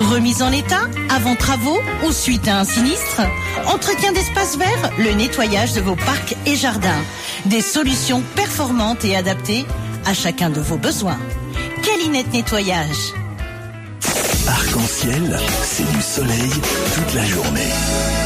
Remise en état, avant travaux ou suite à un sinistre Entretien d'espaces verts, le nettoyage de vos parcs et jardins. Des solutions performantes et adaptées à chacun de vos besoins. Calinette Nettoyage. Arc-en-ciel, c'est du soleil toute la journée.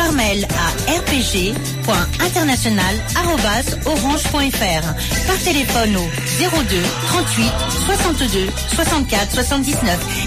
par mail à rpg.international.orange.fr, par téléphone au 02 38 62 64 79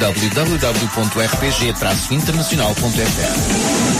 www.rpg-internacional.fr.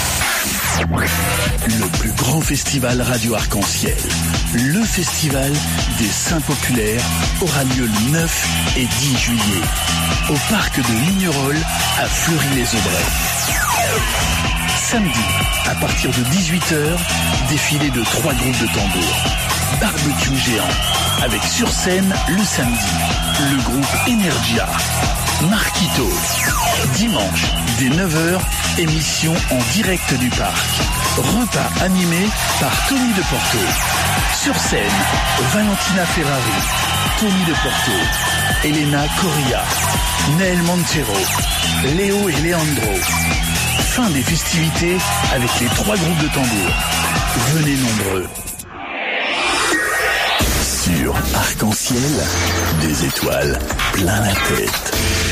Le plus grand festival radio arc-en-ciel, le festival des Saints Populaires, aura lieu le 9 et 10 juillet au parc de Lignerolles à Fleury-les-Aubrais. Samedi, à partir de 18h, défilé de trois groupes de tambours. Barbecue géant, avec sur scène le samedi, le groupe Energia. Marquito. Dimanche, dès 9h, émission en direct du parc. Repas animé par Tony de Porto. Sur scène, Valentina Ferrari, Tony de Porto, Elena Correa, Nel Montero, Léo et Leandro. Fin des festivités avec les trois groupes de tambour. Venez nombreux. Sur Arc-en-Ciel, des étoiles plein la tête.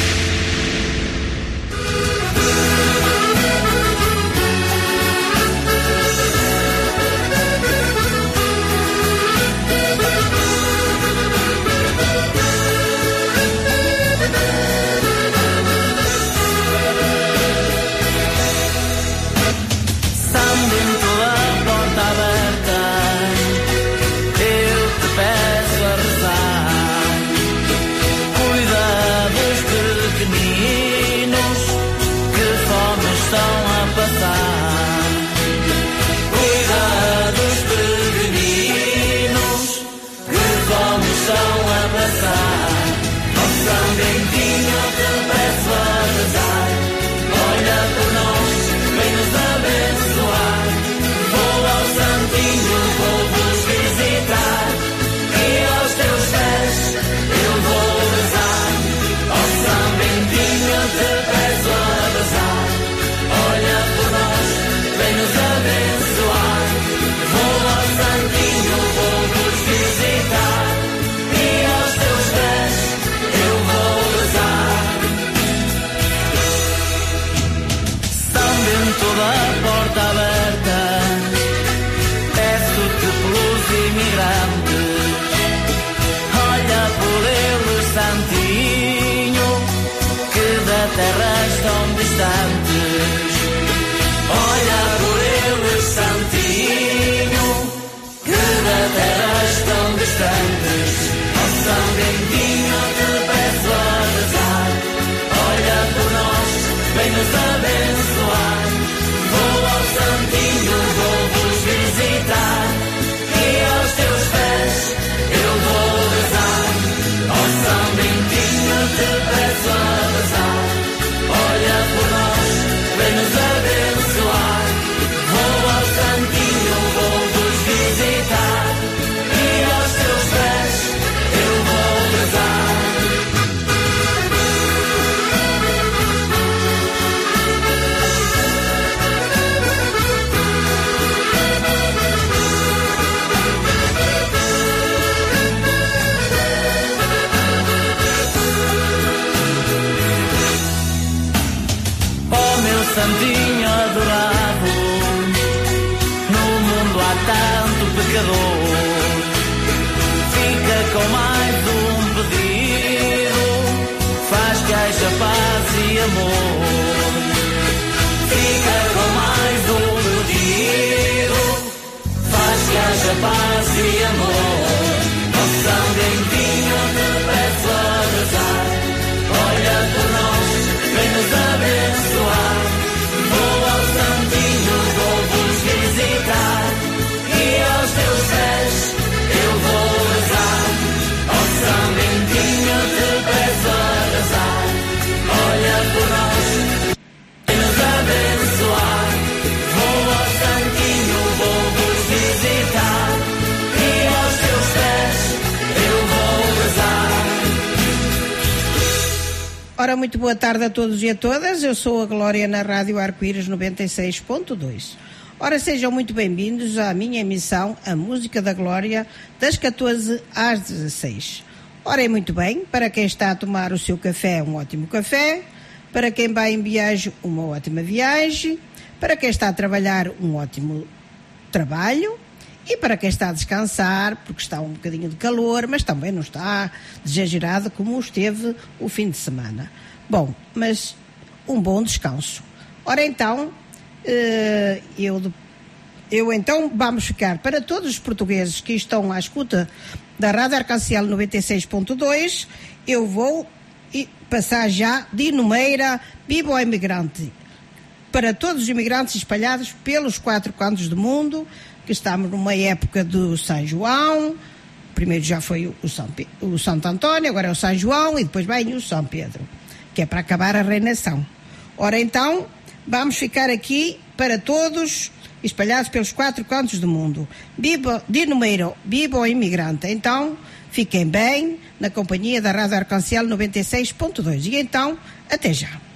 Com mais um pedido. Faz que haja paz e amor. Fica com mais um pedido. Faz que haja paz e amor. Ora, muito boa tarde a todos e a todas. Eu sou a Glória na Rádio Arco-Íris 96.2. Ora, sejam muito bem-vindos à minha emissão A Música da Glória, das 14 às 16. Ora, é muito bem, para quem está a tomar o seu café, um ótimo café. Para quem vai em viagem, uma ótima viagem. Para quem está a trabalhar, um ótimo trabalho. E para quem está a descansar, porque está um bocadinho de calor, mas também não está exagerado como esteve o fim de semana. Bom, mas um bom descanso. Ora então, eh, eu, eu então vamos ficar para todos os portugueses que estão à escuta da Rádio Arcanciel 96.2, eu vou passar já de Numeira, viva o imigrante para todos os imigrantes espalhados pelos quatro cantos do mundo, que estamos numa época do São João, primeiro já foi o, São, o Santo António, agora é o São João e depois vem o São Pedro, que é para acabar a reinação. Ora então, vamos ficar aqui para todos espalhados pelos quatro cantos do mundo. Viva, de número, viva o imigrante. Então, fiquem bem na companhia da Rádio Arcanciel 96.2. E então, até já.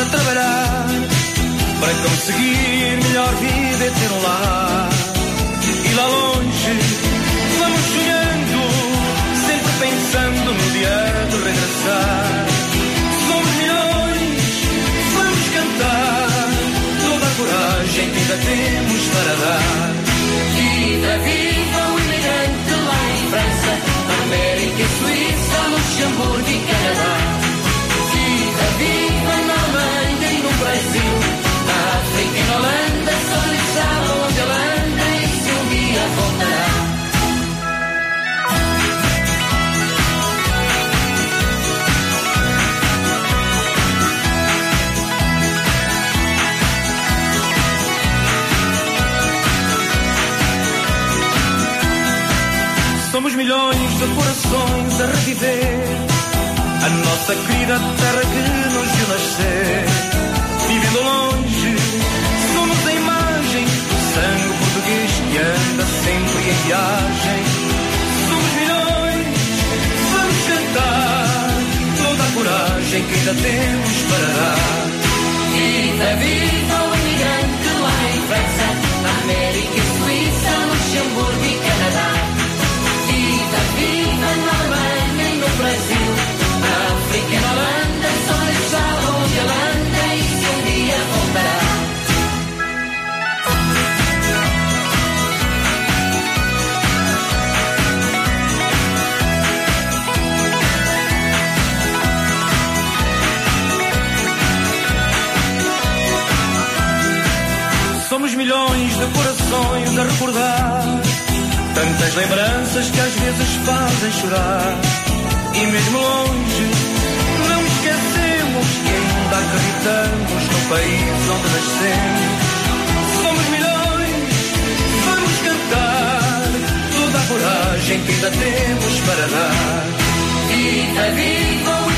A trabalhar para conseguir melhor vida e ter um lar. E lá longe vamos sonhando, sempre pensando no dia de regressar. Somos milhões, vamos cantar toda a coragem que ainda temos para dar. Viva, viva o imigrante lá em França, América Suíça, Luxemburgo e Canadá. Somos milhões de corações a reviver a nossa querida terra que nos viu nascer. Vivendo longe, somos a imagem do sangue português que anda sempre em viagem. Somos milhões, vamos cantar toda a coragem que ainda temos para dar. Viva, viva o imigrante lá em França, na América corações a recordar Tantas lembranças que às vezes fazem chorar. E mesmo longe Não esquecemos que ainda acreditamos No país onde nascemos. Somos milhões Vamos cantar Toda a coragem que ainda temos para dar. Viva, viva o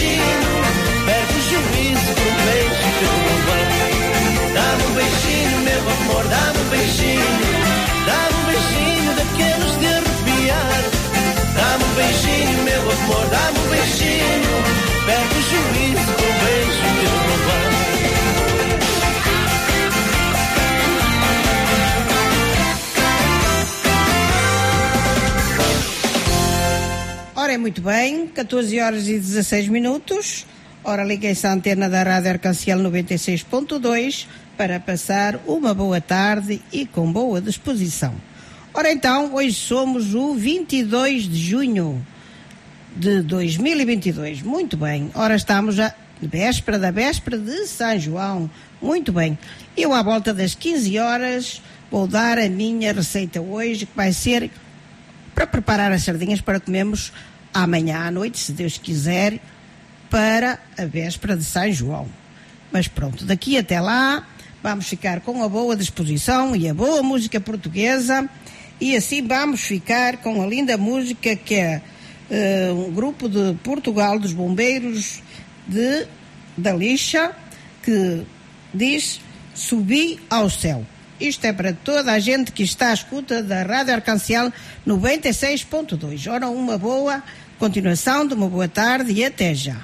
Imagine Muito bem, 14 horas e 16 minutos. Ora, liguei-se à antena da Rádio Arcanciel 96.2 para passar uma boa tarde e com boa disposição. Ora então, hoje somos o 22 de junho de 2022. Muito bem. Ora, estamos a véspera da véspera de São João. Muito bem. Eu, à volta das 15 horas, vou dar a minha receita hoje, que vai ser para preparar as sardinhas para comermos amanhã à noite, se Deus quiser, para a véspera de São João. Mas pronto, daqui até lá vamos ficar com a boa disposição e a boa música portuguesa e assim vamos ficar com a linda música que é uh, um grupo de Portugal dos Bombeiros de da Lixa que diz Subi ao céu. Isto é para toda a gente que está à escuta da Rádio Arcancial 96.2. Ora, uma boa continuação de uma boa tarde e até já.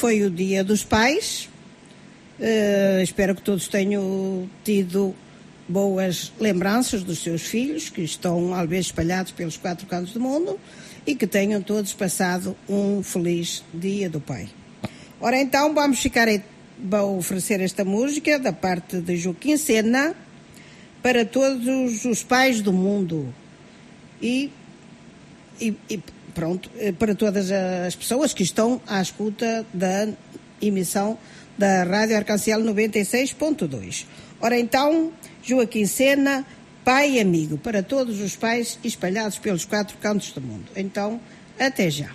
foi o Dia dos Pais. Uh, espero que todos tenham tido boas lembranças dos seus filhos, que estão talvez espalhados pelos quatro cantos do mundo, e que tenham todos passado um feliz Dia do Pai. Ora então, vamos ficar aí, vou oferecer esta música da parte de Joaquim Sena para todos os pais do mundo. E, e, e pronto, eh, para todas as pessoas que estão à escuta da emissão da Rádio Arcanciel 96.2. Ora então, Joaquim Sena, pai e amigo para todos os pais espalhados pelos quatro cantos do mundo. Então, até já.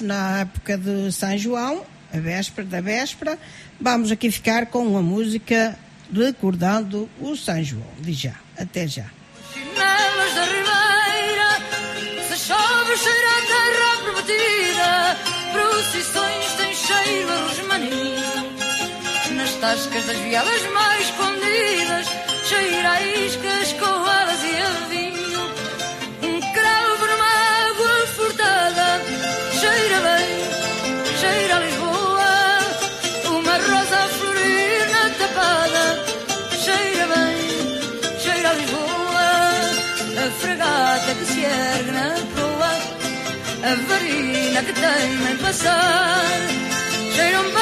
na época de São João, a véspera da véspera. Vamos aqui ficar com uma música recordando o São João. De já, até já. Chinelas da Ribeira, se cheira a terra prometida, procissões têm cheiro a. Nas tascas das viadas mais escondidas, cheira a iscas, coalas e a. sjärna provar Över i nackdaj med basar Tjej de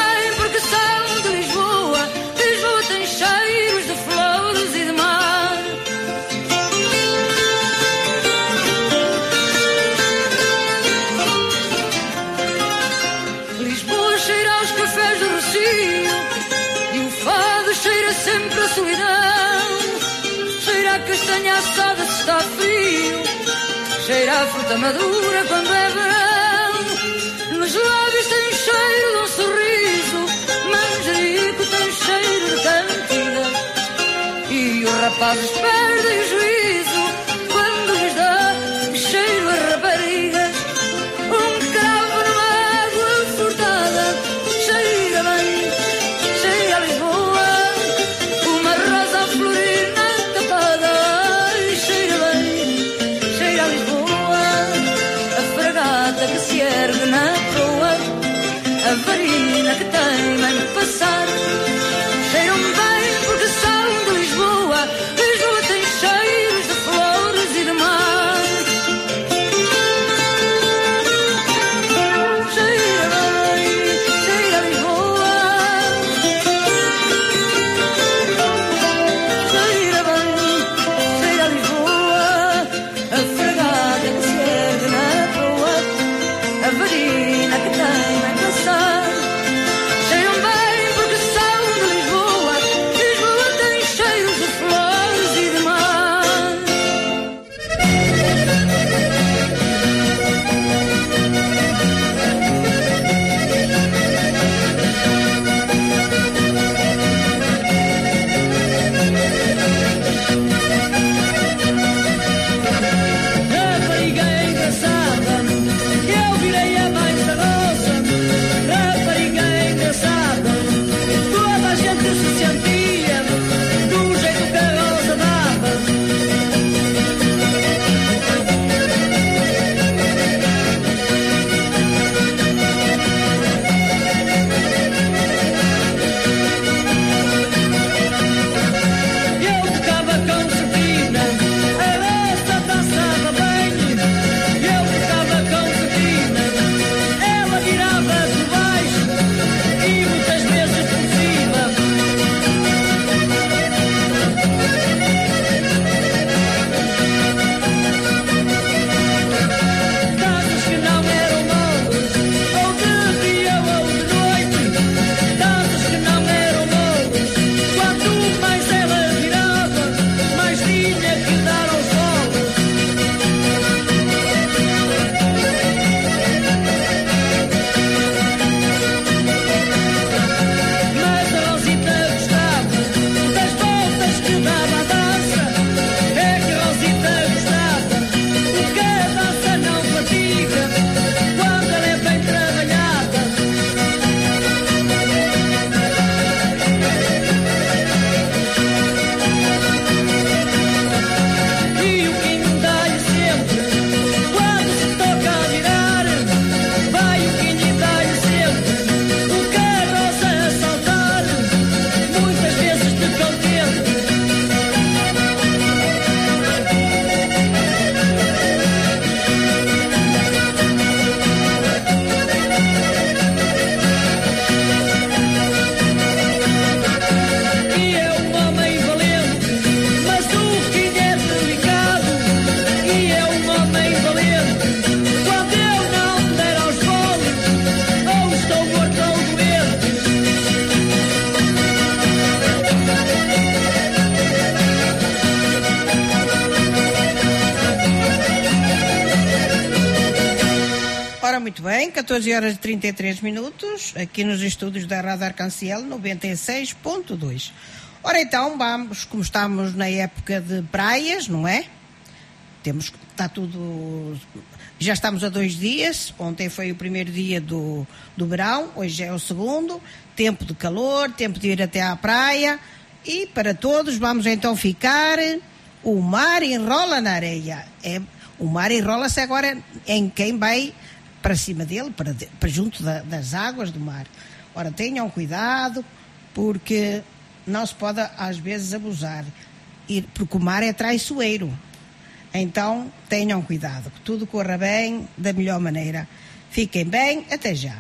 fruta madura quando é verão. Nos lábios tem cheiro de um sorriso, manjerico tem cheiro de cantiga. E o rapaz espera. 14 horas e 33 minutos, aqui nos estúdios da Rádio Arcanciel 96.2. Ora então, vamos, como estamos na época de praias, não é? Temos, está tudo, já estamos a dois dias, ontem foi o primeiro dia do, do verão, hoje é o segundo, tempo de calor, tempo de ir até à praia, e para todos vamos então ficar, o mar enrola na areia, é, o mar enrola-se agora em quem vai para cima dele, para, para junto da- das águas do mar. Ora, tenham cuidado, porque não se pode às vezes abusar, porque o mar é traiçoeiro. Então, tenham cuidado, que tudo corra bem da melhor maneira. Fiquem bem, até já.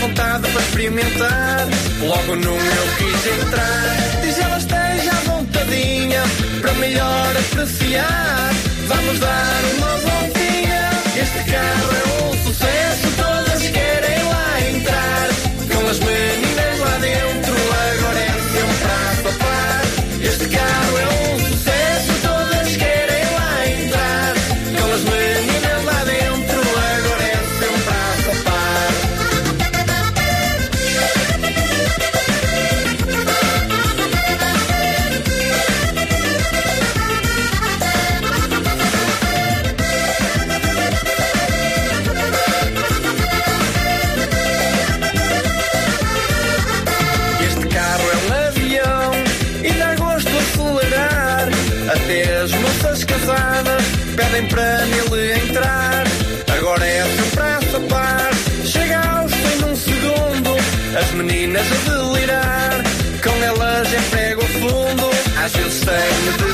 vontade para experimentar. Logo no meu quis entrar. Diz ela esteja à vontadinha para melhor apreciar. Vamos dar uma voltinha. Este carro é um thing to do.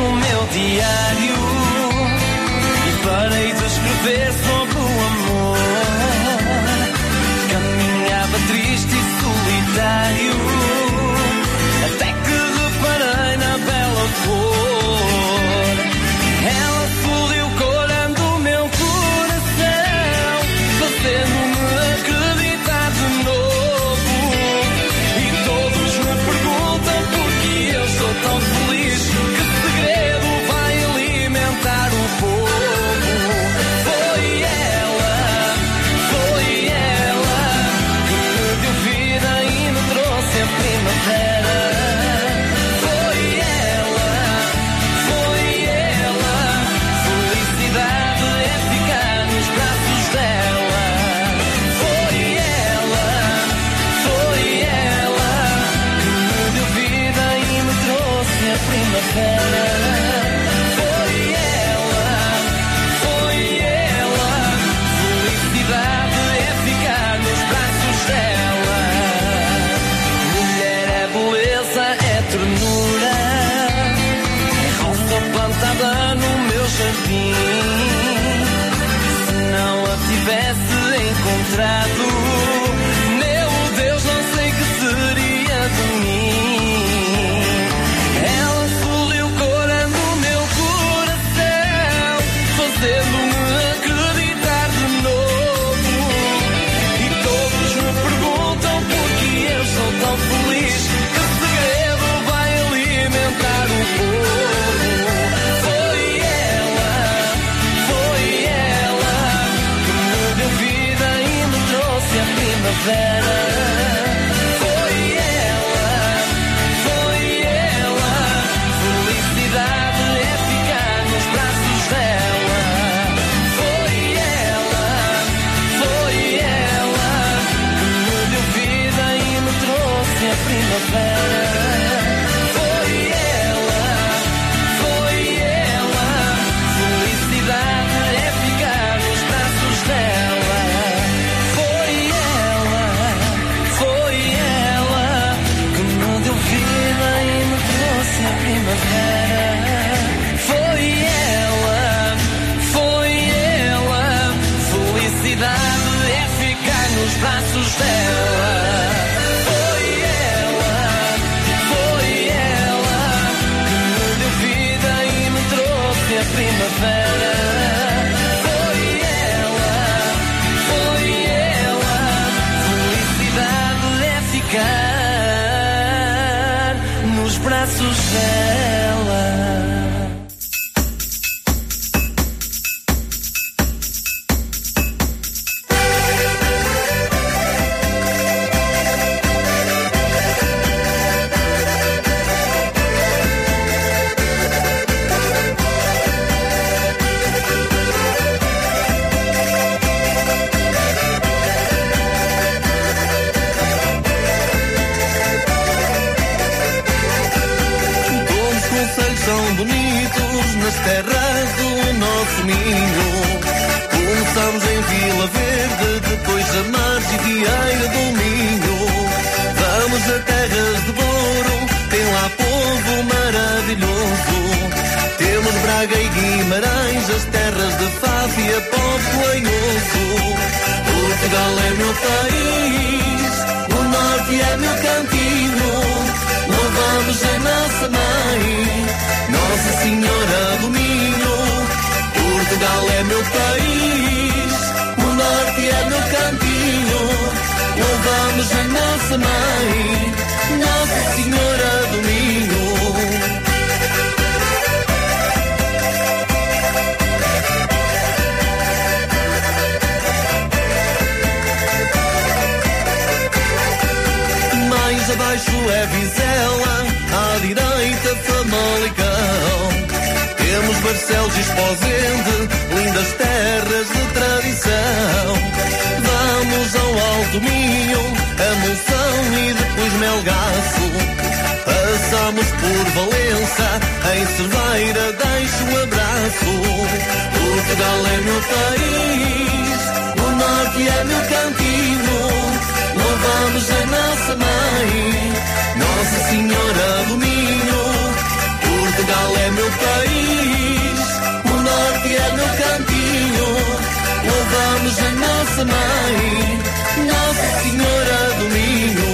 o meu diário e parei de escrever sobre o amor. Caminhava triste e solitário. Margem e Vieira do Minho. Vamos a terras de Douro, tem lá povo maravilhoso. Temos Braga e Guimarães, as terras de Faf e a povo lenhoso. Portugal é meu país, o norte é meu cantinho. Louvamos a nossa mãe, Nossa Senhora do Minho. Portugal é meu país, o norte é meu cantinho. Louvamos a nossa mãe, Nossa Senhora do Minho. Mais abaixo é Vizela, à direita Famalicão. Temos Barcelos e Esposende, lindas terras de tradição. Vamos ao Alto Minho, a Monção e depois Melgaço. Passamos por Valença, em Cerveira deixo um abraço. Portugal é meu país, o norte é meu cantinho. Louvamos a nossa mãe, Nossa Senhora do Minho. Portugal é meu país, o norte é meu cantinho. Louvamos a nossa mãe, Nossa Senhora do Minho.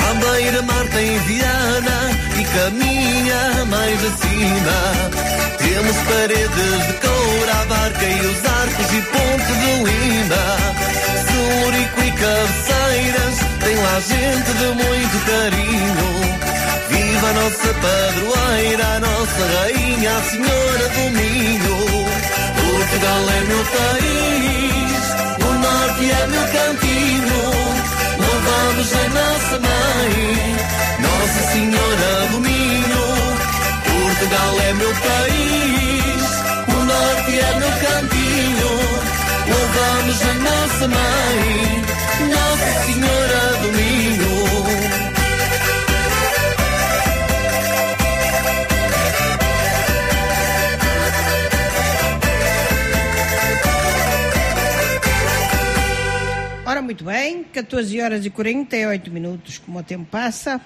À beira-mar tem Viana caminha mais acima. Temos paredes de couro, a barca e os arcos e ponte de Lima. Celurico e cabeceiras, tem lá gente de muito carinho. Viva a nossa padroeira, a nossa rainha, a senhora do Minho. Portugal é meu país, o norte é meu cantinho. Louvamos a nossa mãe, Nossa Senhora do Minho. Portugal é meu país, o norte é meu cantinho. Louvamos a nossa mãe, Nossa Senhora do Minho. Ora, muito bem, 14 horas e 48 minutos, como o tempo passa.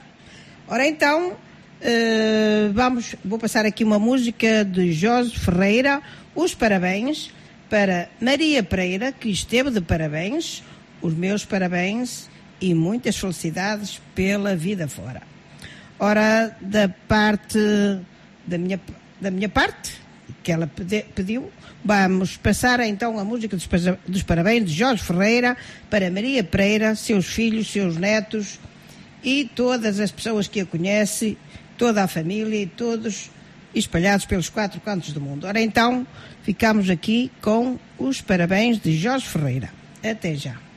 Ora, então, eh, vamos, vou passar aqui uma música de Jorge Ferreira, Os Parabéns, para Maria Pereira, que esteve de parabéns, os meus parabéns e muitas felicidades pela vida fora. Ora, da parte da minha, da minha parte, que ela pediu, vamos passar então a música dos, parabéns de Jorge Ferreira para Maria Pereira, seus filhos, seus netos e todas as pessoas que a conhecem, toda a família e todos espalhados pelos quatro cantos do mundo. Ora então, ficamos aqui com os parabéns de Jorge Ferreira. Até já.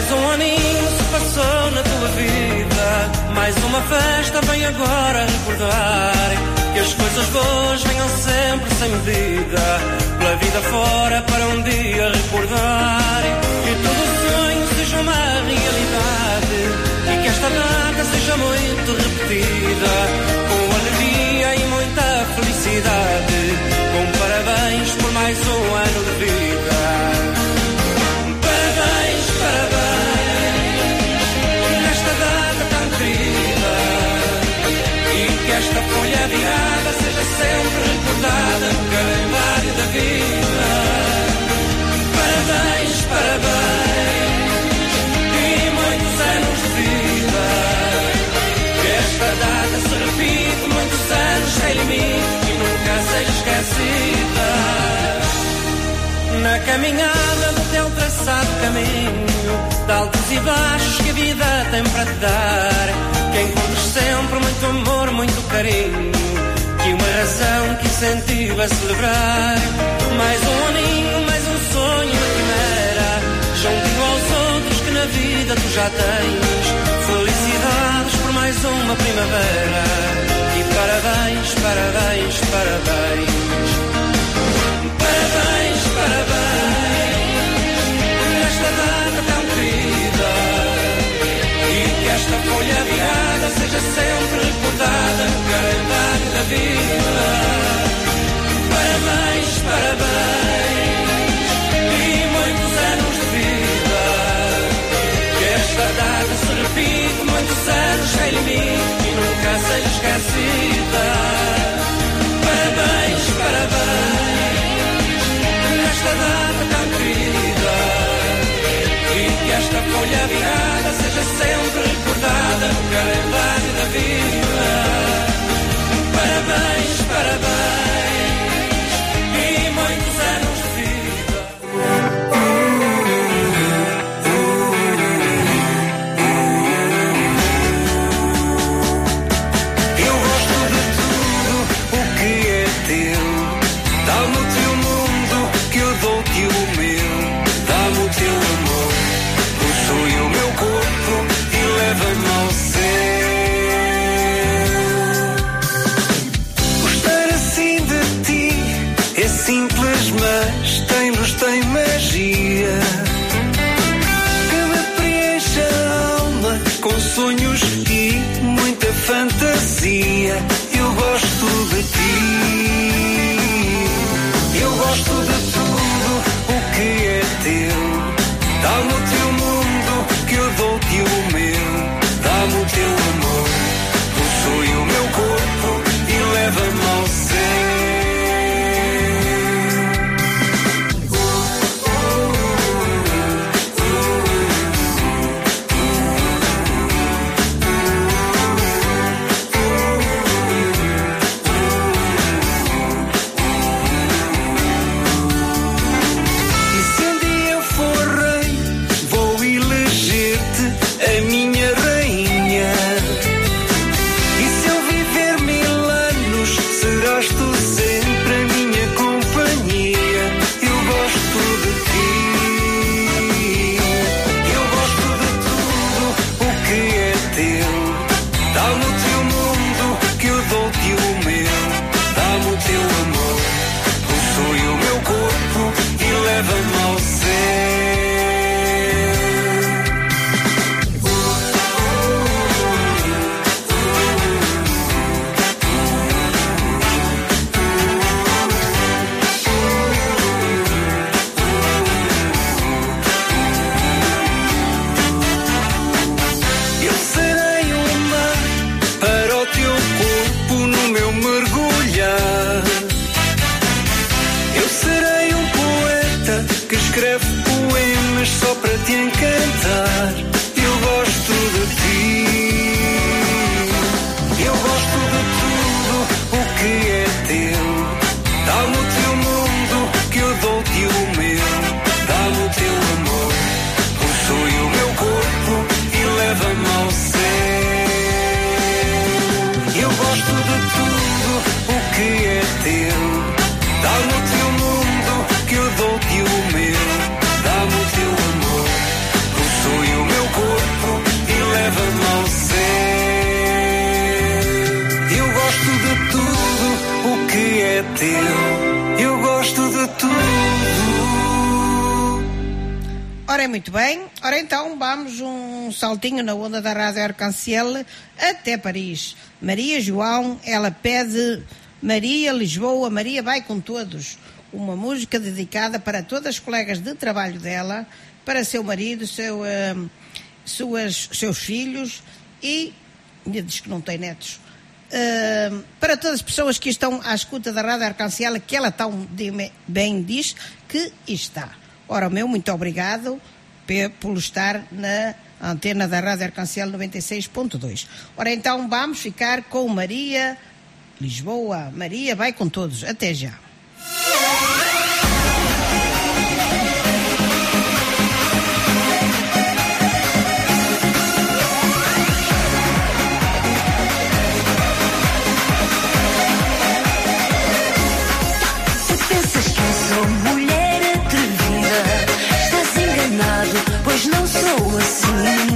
Mais um aninho se passou na tua vida. Mais uma festa vem agora recordar. Que as coisas boas venham sempre sem medida. Pela vida fora para um dia recordar. Que todo sonho seja uma realidade. E que esta data seja muito repetida. Com alegria e muita felicidade. Na caminhada do teu traçado caminho, de altos e baixos que a vida tem para te dar, que encontres sempre muito amor, muito carinho, e uma razão que incentiva a celebrar. Mais um aninho, mais um sonho quimera, juntinho aos outros que na vida tu já tens. Felicidades por mais uma primavera, e parabéns, parabéns, parabéns. Parabéns, parabéns, nesta data tão querida. E que esta folha virada seja sempre recordada no calendário da vida. Parabéns, parabéns, e muitos anos de vida. Que esta data se repita muitos anos sem limite e nunca seja esquecida. Nesta data tão querida. E que esta folha virada seja sempre recordada no calendário da vida. Parabéns, parabéns, arcángel até Paris. Maria João, ela pede Maria Lisboa, Maria vai com todos. Uma música dedicada para todas as colegas de trabalho dela, para seu marido, seu, uh, suas, seus filhos e. Diz que não tem netos. Uh, para todas as pessoas que estão à escuta da Rádio Arcanciela, que ela tão bem diz que está. Ora, o meu muito obrigado pelo estar na a antena da Rádio Arcancel 96.2. Ora então, vamos ficar com Maria Lisboa. Maria vai com todos. Até já. See.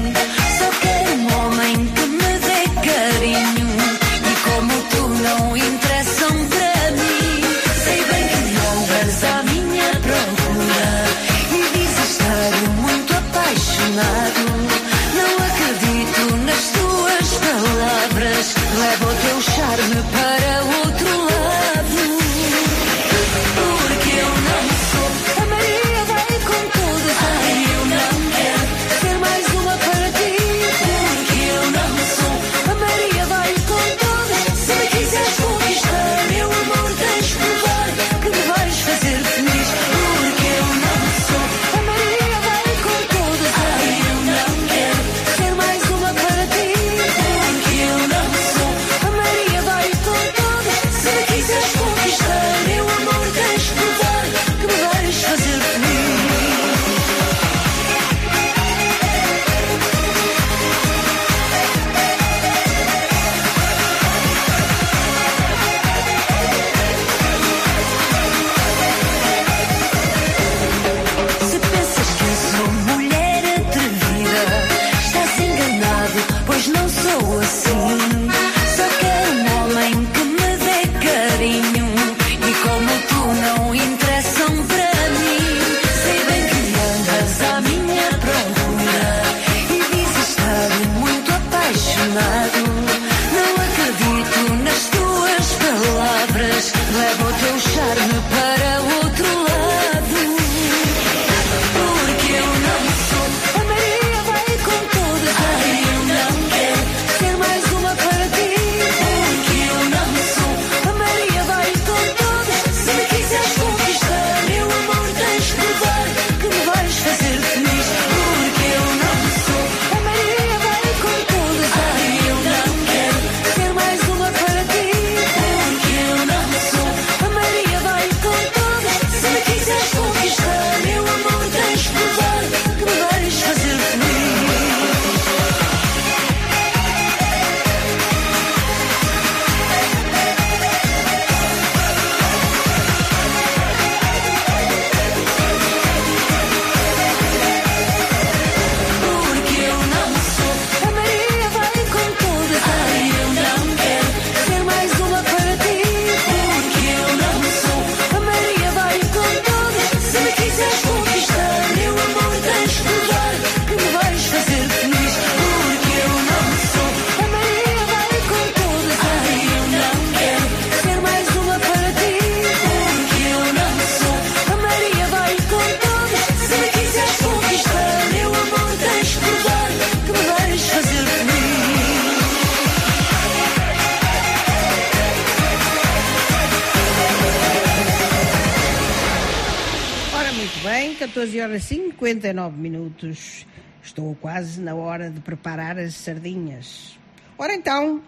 minutos. Estou quase na hora de preparar as sardinhas. Ora então,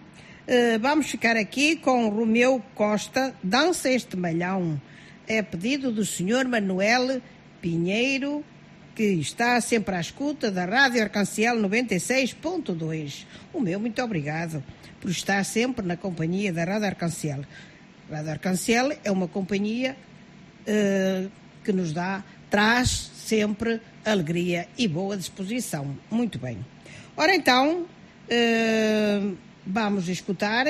eh, vamos ficar aqui com Romeu Costa, Dança Este Malhão. É pedido do Sr. Manuel Pinheiro, que está sempre à escuta da Rádio Arcanciel 96.2. O meu muito obrigado por estar sempre na companhia da Rádio Arcanciel. Rádio Arcanciel é uma companhia uh, que nos dá, traz sempre alegria e boa disposição. Muito bem. Ora então, uh, vamos escutar,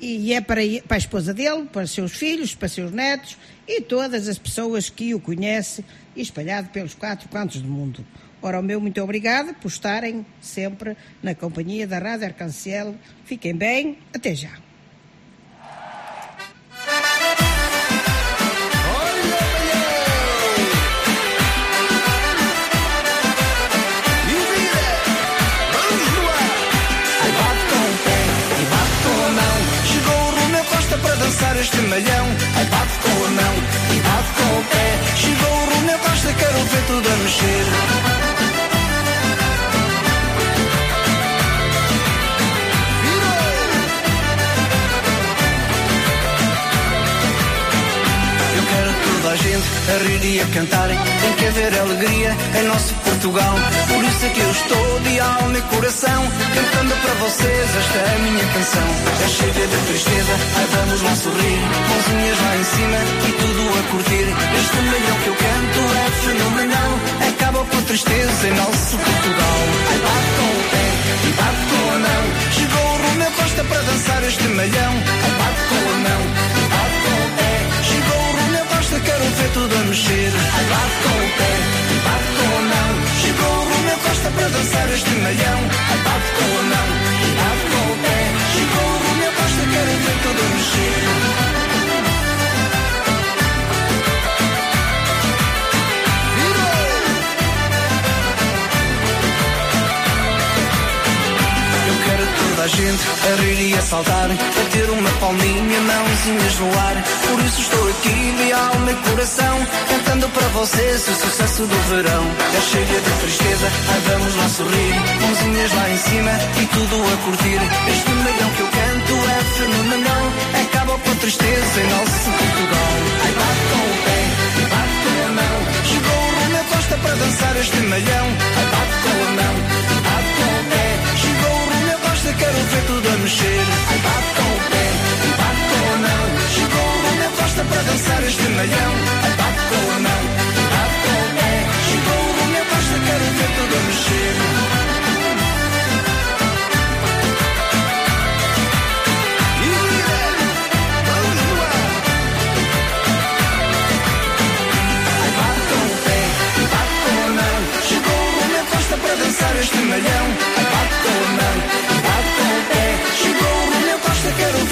e é para, para a esposa dele, para seus filhos, para seus netos e todas as pessoas que o conhecem, espalhado pelos quatro cantos do mundo. Ora, o meu muito obrigado por estarem sempre na companhia da Rádio Arcancel. Fiquem bem, até já. Dançar este malhão. Ai, bate com a mão e bate com o pé. Chegou o Romeu Costa, quero ver tudo a mexer. A gente a rir e a cantar. Tem que haver alegria em nosso Portugal. Por isso é que eu estou de alma e coração. Cantando para vocês, esta é minha canção. Já chega de tristeza, ai vamos lá sorrir. Mãozinhas lá em cima e tudo a curtir. Este melhor que eu canto é fenomenal. Acaba a tristeza em nosso Portugal. Ai bate com o pé e bate com a mão. Chegou o Romeu Costa para dançar este malhão. Ai bate bate com o pé e bate com a mão. Chegou o Romeu Costa para dançar este malhão. Bate com a mão e bate com o pé. Chegou o Romeu Costa, quero ver tudo a mexer. A gente a rir e a saltar, a ter uma palminha, mãozinhas no ar. Por isso estou aqui de alma e coração, cantando para vocês o sucesso do verão. Já chega de tristeza, ai vamos lá sorrir, mãozinhas lá em cima e tudo a curtir. Este melhão que eu canto é fenomenal, acaba com a tristeza em nosso Portugal. Ai com o pé e com a mão, chegou o Romeu Costa para dançar este malhão. Ai com a mão Costa, quero ver tudo a mexer. Ai bate com o pé e bate com a mão, chegou o Romeu Costa para dançar este malhão. Ai bate com a mão e bate com o pé, chegou o Romeu Costa, quero ver tudo a mexer. Para dançar este malhão. Ai, bate com a mão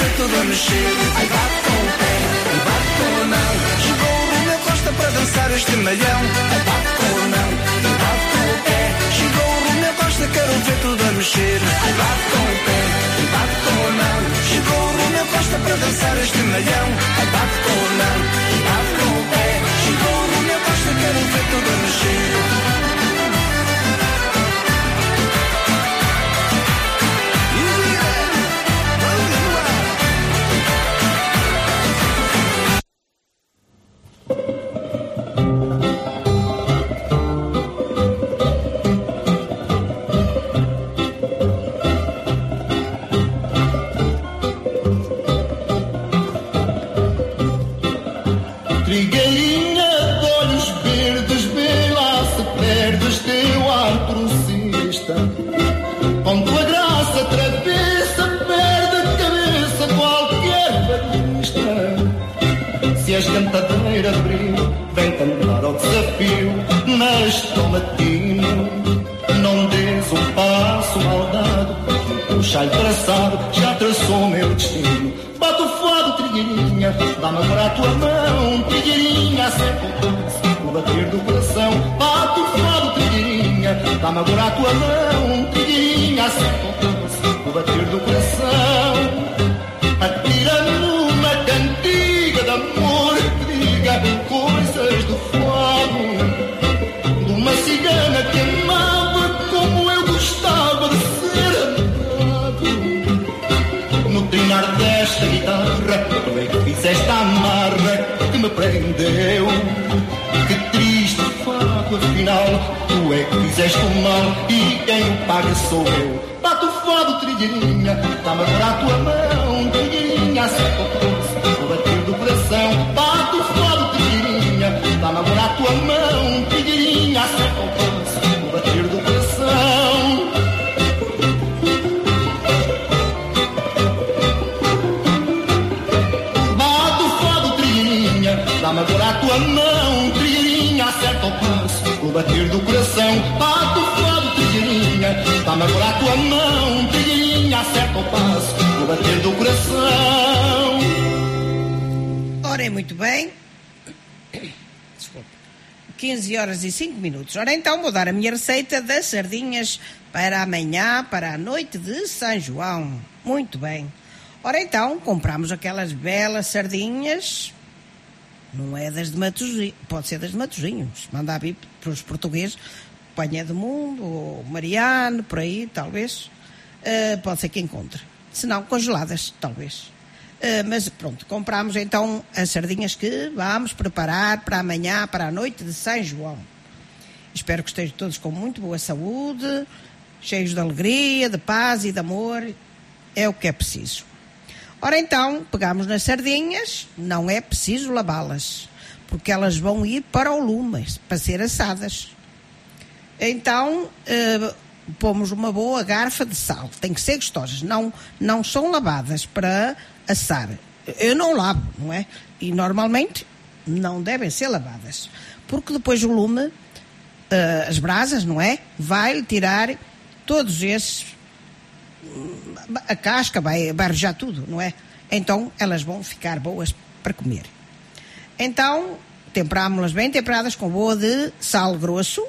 Ver tudo mexer. Ai, bate com o pé e bate com a mão. Chegou o Romeu Costa para dançar este malhão. Ai, bate com a mão e bate com o pé. Chegou o Romeu Costa, quero ver tudo a mexer. Ai, bate com o pé e bate com a mão. Chegou o Romeu Costa para dançar este malhão. Ai, bate com a mão e bate com o pé. Chegou o Romeu Costa, quero ver tudo a mexer. Cantadeira abril, vem cantar ao desafio, mas toma tino. Não des um passo maldado, o chai traçado já traçou meu destino. Bate o fado, trigueirinha, dá-me agora a tua mão, trigueirinha, seca o bater do coração. Bate o fado, trigueirinha, dá-me agora a tua mão, trigueirinha, seca o bater do coração. Tu é que fizeste a amarra que me prendeu. Que triste fado, afinal, tu é que fizeste o mal e quem o paga sou eu. Bate o fado, trigueirinha, dá-me agora a tua mão, trigueirinha, acerta bater do coração, bate o fogo, trigueirinha. Dá-me agora a tua mão, trigueirinha, acerta o passo, o bater do coração. Ora, é muito bem. Desculpa. 15 horas e 5 minutos. Ora, então vou dar a minha receita das sardinhas para amanhã, para a noite de São João. Muito bem. Ora, então, compramos aquelas belas sardinhas. Não é das de Matosinhos, pode ser das de Matosinhos. Manda a vir para os portugueses, Panha do Mundo, ou Mariano, por aí, talvez. Eh, pode ser que encontre. Se não, congeladas, talvez. Uh, mas pronto, compramos então as sardinhas que vamos preparar para amanhã, para a noite de São João. Espero que estejam todos com muito boa saúde, cheios de alegria, de paz e de amor. É o que é preciso. Ora então, pegamos nas sardinhas, não é preciso lavá-las, porque elas vão ir para o lume, para ser assadas. Então, uh, pomos uma boa garfa de sal. Tem que ser gostosas, não, não são lavadas para assar. Eu não lavo, não é? E normalmente não devem ser lavadas. Porque depois o lume, uh, as brasas, não é? Vai tirar todos esses. A casca vai, arrojar tudo, não é? Então elas vão ficar boas para comer. Então temperámos-las bem temperadas com boa de sal grosso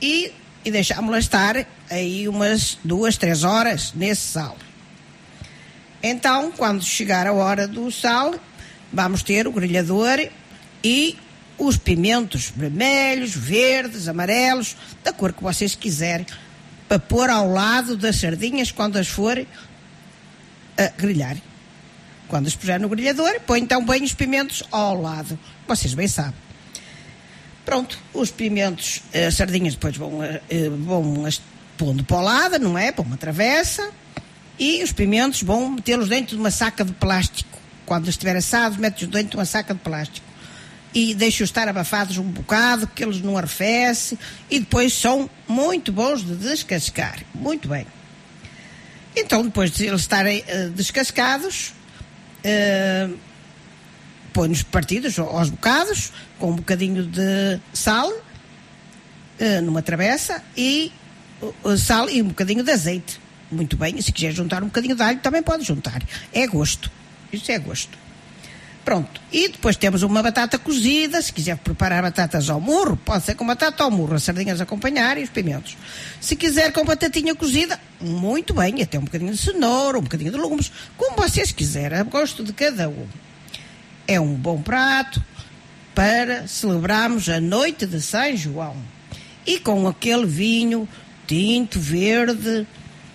e, e deixámos-las estar aí umas duas, três horas nesse sal. Então, quando chegar a hora do sal, vamos ter o grelhador e os pimentos vermelhos, verdes, amarelos, da cor que vocês quiserem, para pôr ao lado das sardinhas quando as for a grelhar. Quando as puser no grelhador, põe então bem os pimentos ao lado. Vocês bem sabem. Pronto, os pimentos, as sardinhas depois vão, eh, vão as pondo para o lado, não é? Para uma travessa e os pimentos vão metê-los dentro de uma saca de plástico. Quando estiver assados, mete-os dentro de uma saca de plástico. E deixa-os estar abafados um bocado, que eles não arrefecem. E depois são muito bons de descascar. Muito bem. Então, depois de eles estarem uh, descascados, uh, põe-nos partidos aos bocados, com um bocadinho de sal, uh, numa travessa, e uh, sal e um bocadinho de azeite. Muito bem, e se quiser juntar um bocadinho de alho, também pode juntar. É gosto. Isso é gosto. Pronto. E depois temos uma batata cozida. Se quiser preparar batatas ao murro, pode ser com batata ao murro, as sardinhas acompanhar e os pimentos. Se quiser com batatinha cozida, muito bem, até um bocadinho de cenoura, um bocadinho de legumes, como vocês quiserem, a gosto de cada um. É um bom prato para celebrarmos a noite de São João. E com aquele vinho tinto, verde,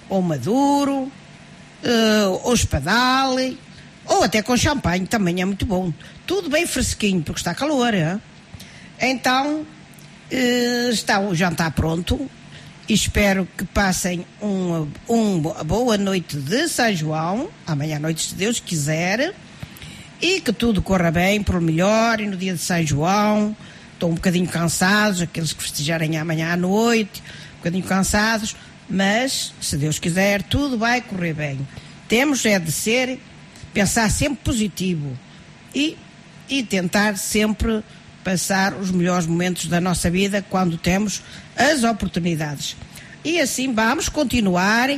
ou maduro, uh, ou espadal, ou até com champanhe, também é muito bom. Tudo bem fresquinho, porque está calor. Hein? Então, uh, está o jantar pronto. Espero que passem uma, uma boa noite de São João, amanhã à noite, se Deus quiser, e que tudo corra bem, por melhor, e no dia de São João. Estou um bocadinho cansados, aqueles que festejarem amanhã à noite, um bocadinho cansados, mas, se Deus quiser, tudo vai correr bem. Temos é de ser, pensar sempre positivo e, e tentar sempre passar os melhores momentos da nossa vida quando temos as oportunidades. E assim vamos continuar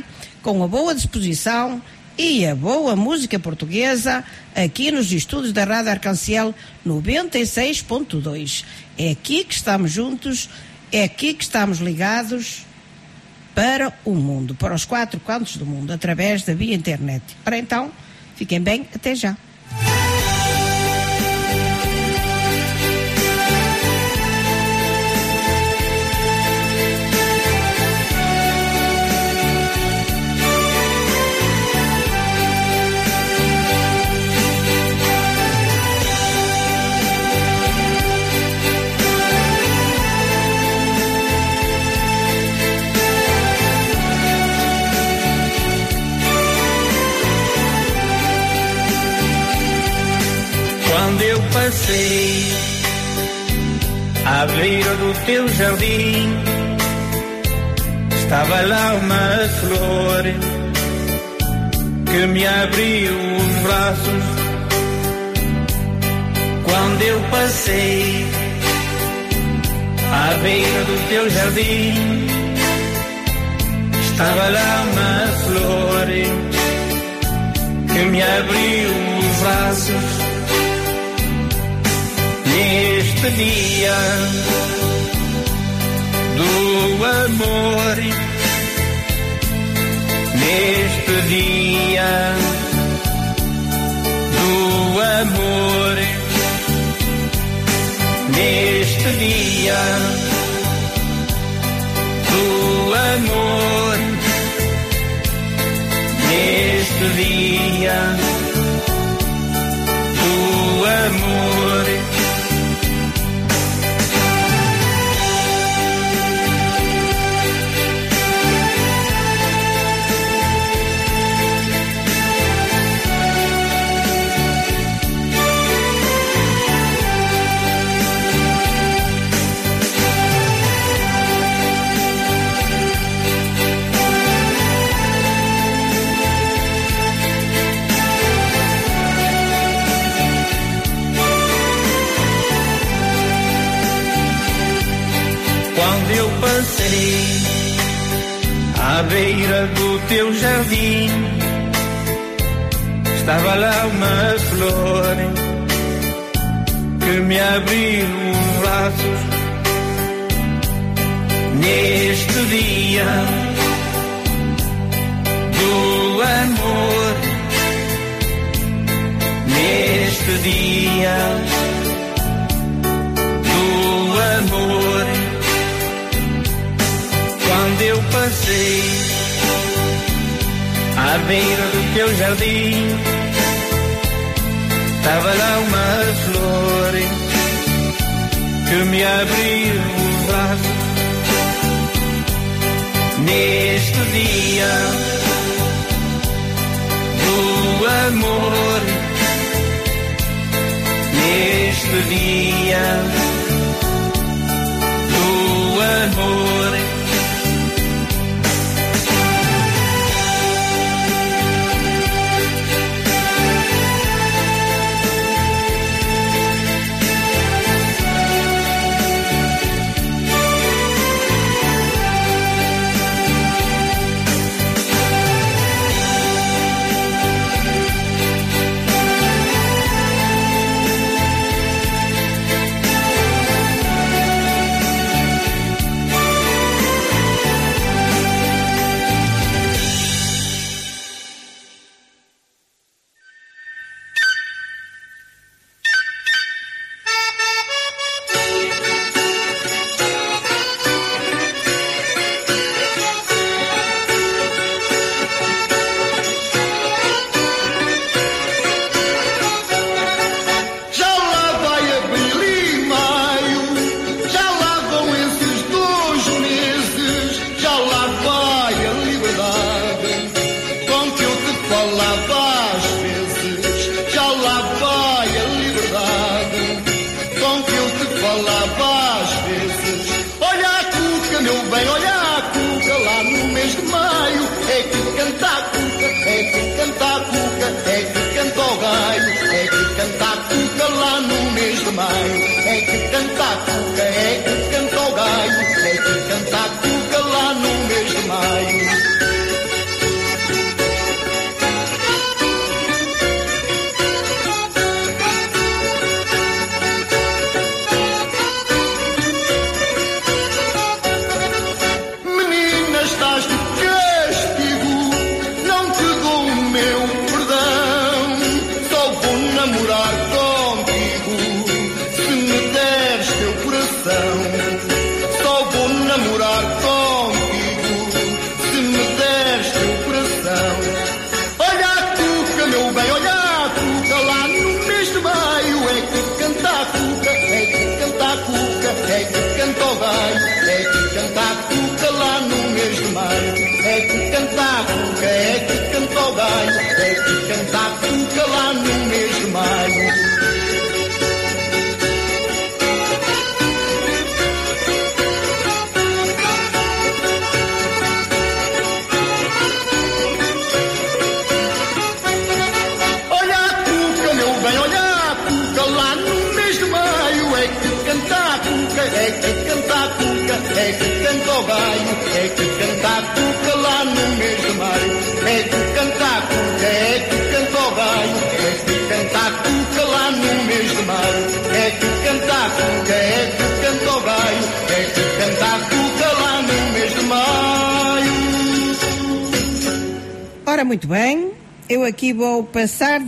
com a boa disposição e a boa música portuguesa aqui nos estúdios da Rádio Arcanciel 96.2. É aqui que estamos juntos, é aqui que estamos ligados para o mundo, para os quatro cantos do mundo, através da via internet. Ora então, fiquem bem, até já. À beira do teu jardim, estava lá uma flor que me abriu os braços. Quando eu passei à beira do teu jardim, estava lá uma flor que me abriu os braços dia do amor, neste dia do amor, neste dia do amor, neste dia do amor. À beira do teu jardim, estava lá uma flor que me abriu os braços. Neste dia do amor, neste dia do amor quando eu passei à beira do teu jardim, estava lá uma flor que me abriu os braços neste dia do amor, neste dia do amor.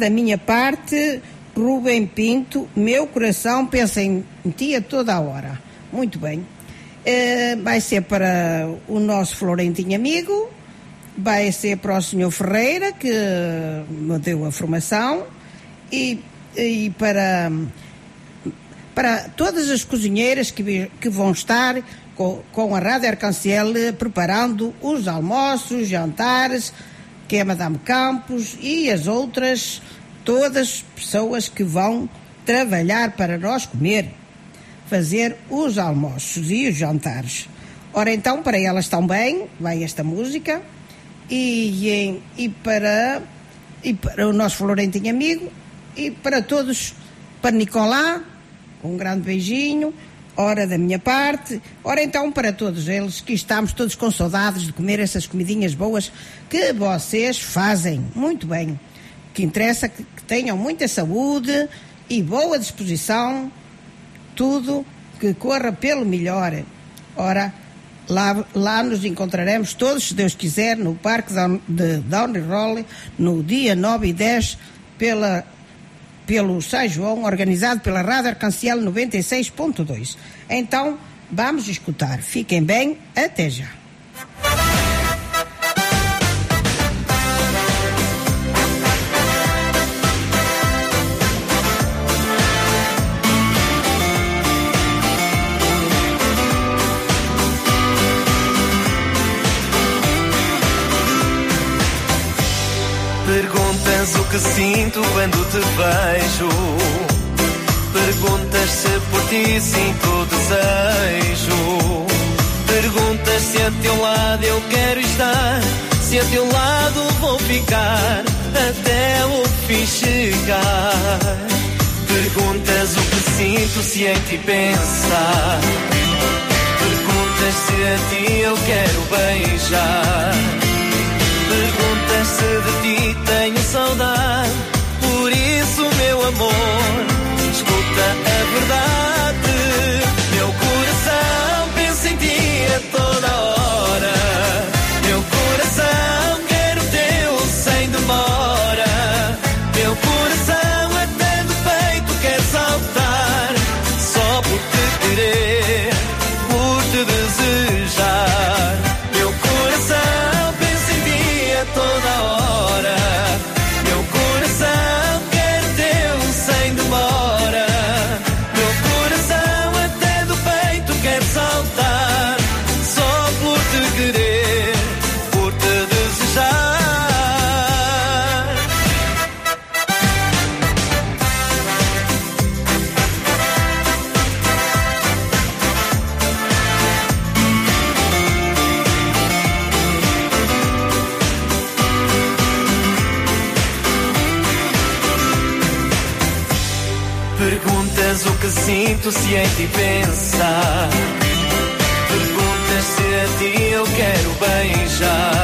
Da minha parte, Rubem Pinto, meu coração pensa em ti a toda a hora. Muito bem. Eh, vai ser para o nosso Florentinho amigo, vai ser para o senhor Ferreira, que me deu a formação, e, e para, para todas as cozinheiras que, que vão estar com, com a Rádio Arcanciel eh, preparando os almoços, jantares, que é a Madame Campos e as outras, todas pessoas que vão trabalhar para nós comer, fazer os almoços e os jantares. Ora então, para elas também vai esta música e, em- e, para, e para o nosso Florentinho amigo e para todos, para Nicolá, um grande beijinho, ora da minha parte, ora então para todos eles que estamos todos com saudades de comer essas comidinhas boas que vocês fazem. Muito bem. Que interessa que, tenham muita saúde e boa disposição, tudo que corra pelo melhor. Ora, lá, lá nos encontraremos todos, se Deus quiser, no Parque de Downey Roll, no dia 9 e 10, pela pelo São João, organizado pela Rádio Arcanciel 96.2. Então, vamos escutar. Fiquem bem, até já. Perguntas o que sinto quando te vejo. Perguntas se por ti sinto desejo. Perguntas se a teu lado eu quero estar. Se a teu lado vou ficar até o fim chegar. Perguntas o que sinto se em ti pensar. Perguntas se a ti eu quero beijar. Perguntas se de ti saudade. Por isso, meu amor, escuta a verdade. Meu coração pensa em ti a toda hora. Se em ti pensar. Perguntas se a ti eu quero beijar.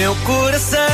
Meu coração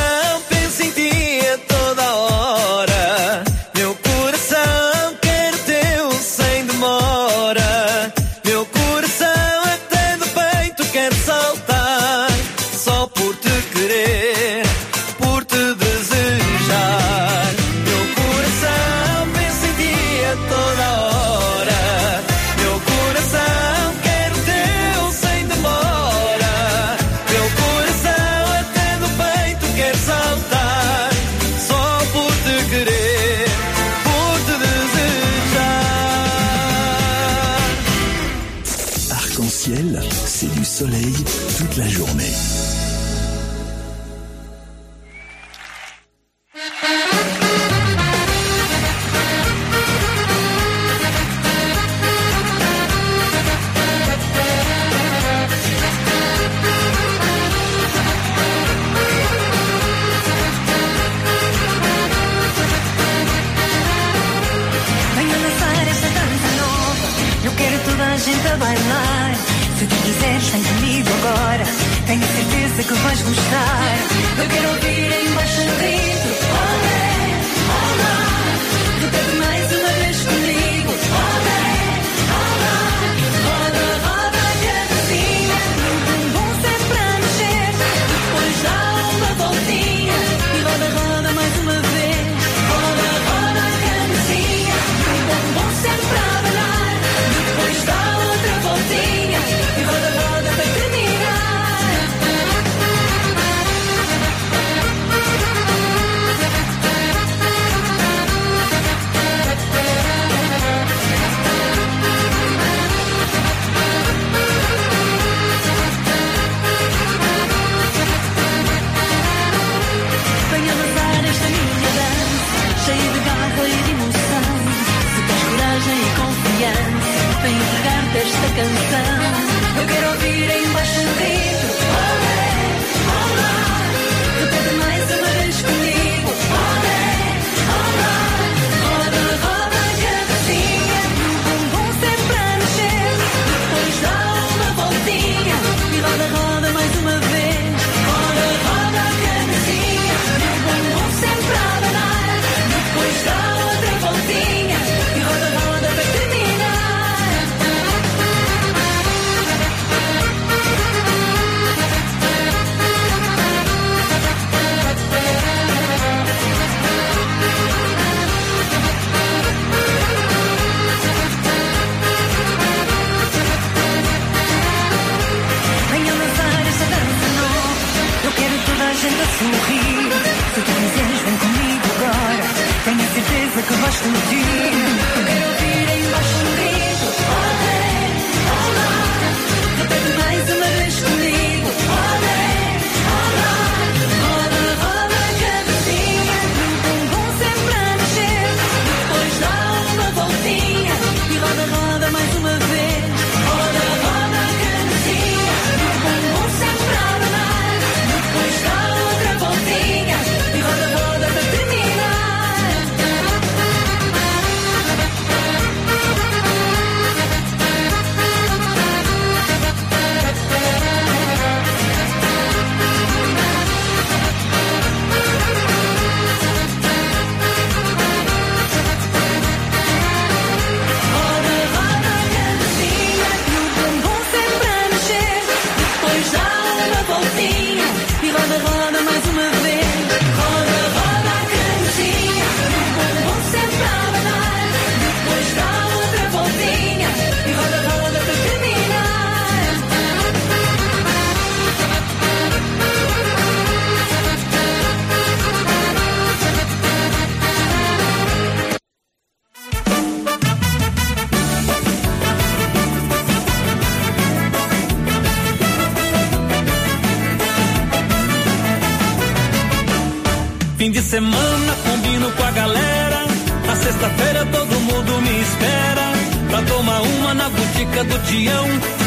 do Tião,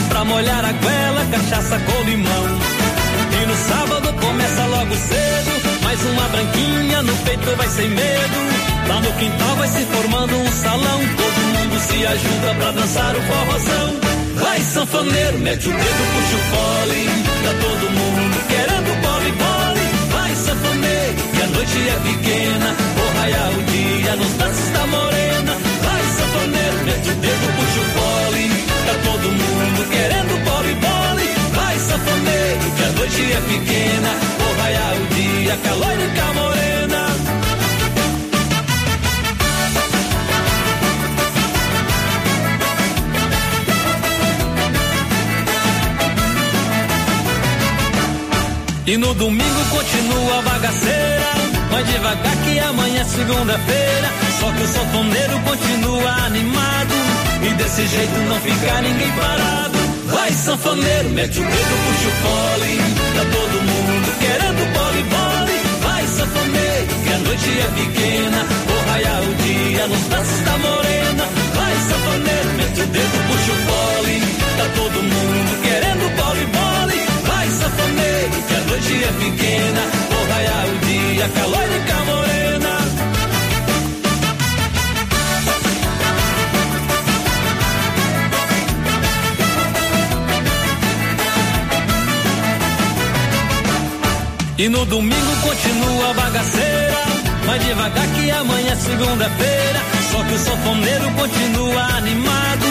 pra molhar a goela, cachaça com limão. E no sábado começa logo cedo, mais uma branquinha no peito vai sem medo. Lá no quintal vai se formando um salão, todo mundo se ajuda pra dançar o forrozão. Vai sanfoneiro, mete o dedo, puxa o pole, tá todo mundo querendo pole pole. Vai sanfoneiro, que a noite é pequena, vou raiar o dia nos danços da morena. Vai sanfoneiro, mete o dedo, puxa o pole, Tá todo mundo querendo bola e. Vai safoneiro, que a noite é pequena. Vou raiar o dia, calórica e. E no domingo continua a bagaceira. Vai devagar que amanhã é segunda-feira. Só que o sotoneiro continua animado e desse jeito não fica ninguém parado. Vai sanfoneiro, mete o dedo, puxa o pole. Tá todo mundo querendo pole, pole. Vai sanfoneiro, que a noite é pequena. Vou raiar o dia nos braços da morena. Vai sanfoneiro, mete o dedo, puxa o pole. Tá todo mundo querendo pole, pole. Vai sanfoneiro, que a noite é pequena. Vou raiar o dia, calórica morena. E no domingo continua a bagaceira. Vai devagar que amanhã é segunda-feira. Só que o sanfoneiro continua animado.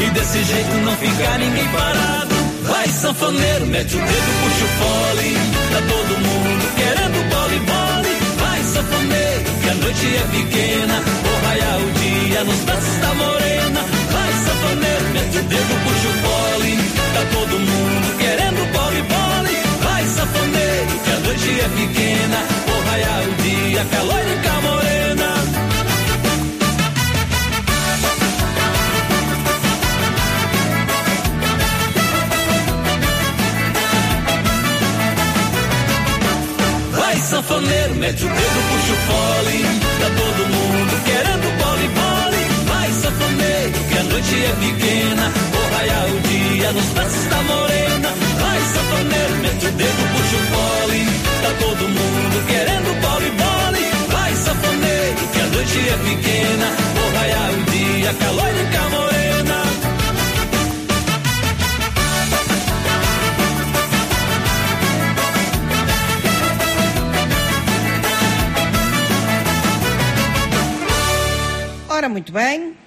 E desse jeito não fica ninguém parado. Vai sanfoneiro, mete o dedo, puxa o fole. Tá todo mundo querendo bole, bole. Vai sanfoneiro, que a noite é pequena. Vou raiar o dia nos braços da morena. Vai sanfoneiro, mete o dedo, puxa o fole. Tá todo mundo querendo bole, bole. Vai sanfoneiro, que a noite é pequena. Vou raiar o dia, calor e com a morena. Vai sanfoneiro, mete o dedo, puxa o fole. Tá todo mundo querendo bole, bole. Vai sanfoneiro, que a noite é pequena. Vou raiar o dia nos braços da morena. Vai sanfoneiro, mete o dedo, puxa o fole. Tá todo mundo querendo bole, bole. Vai sanfoneiro, que a noite é pequena. Vou raiar o dia, calor e com a morena. Ora, muito bem.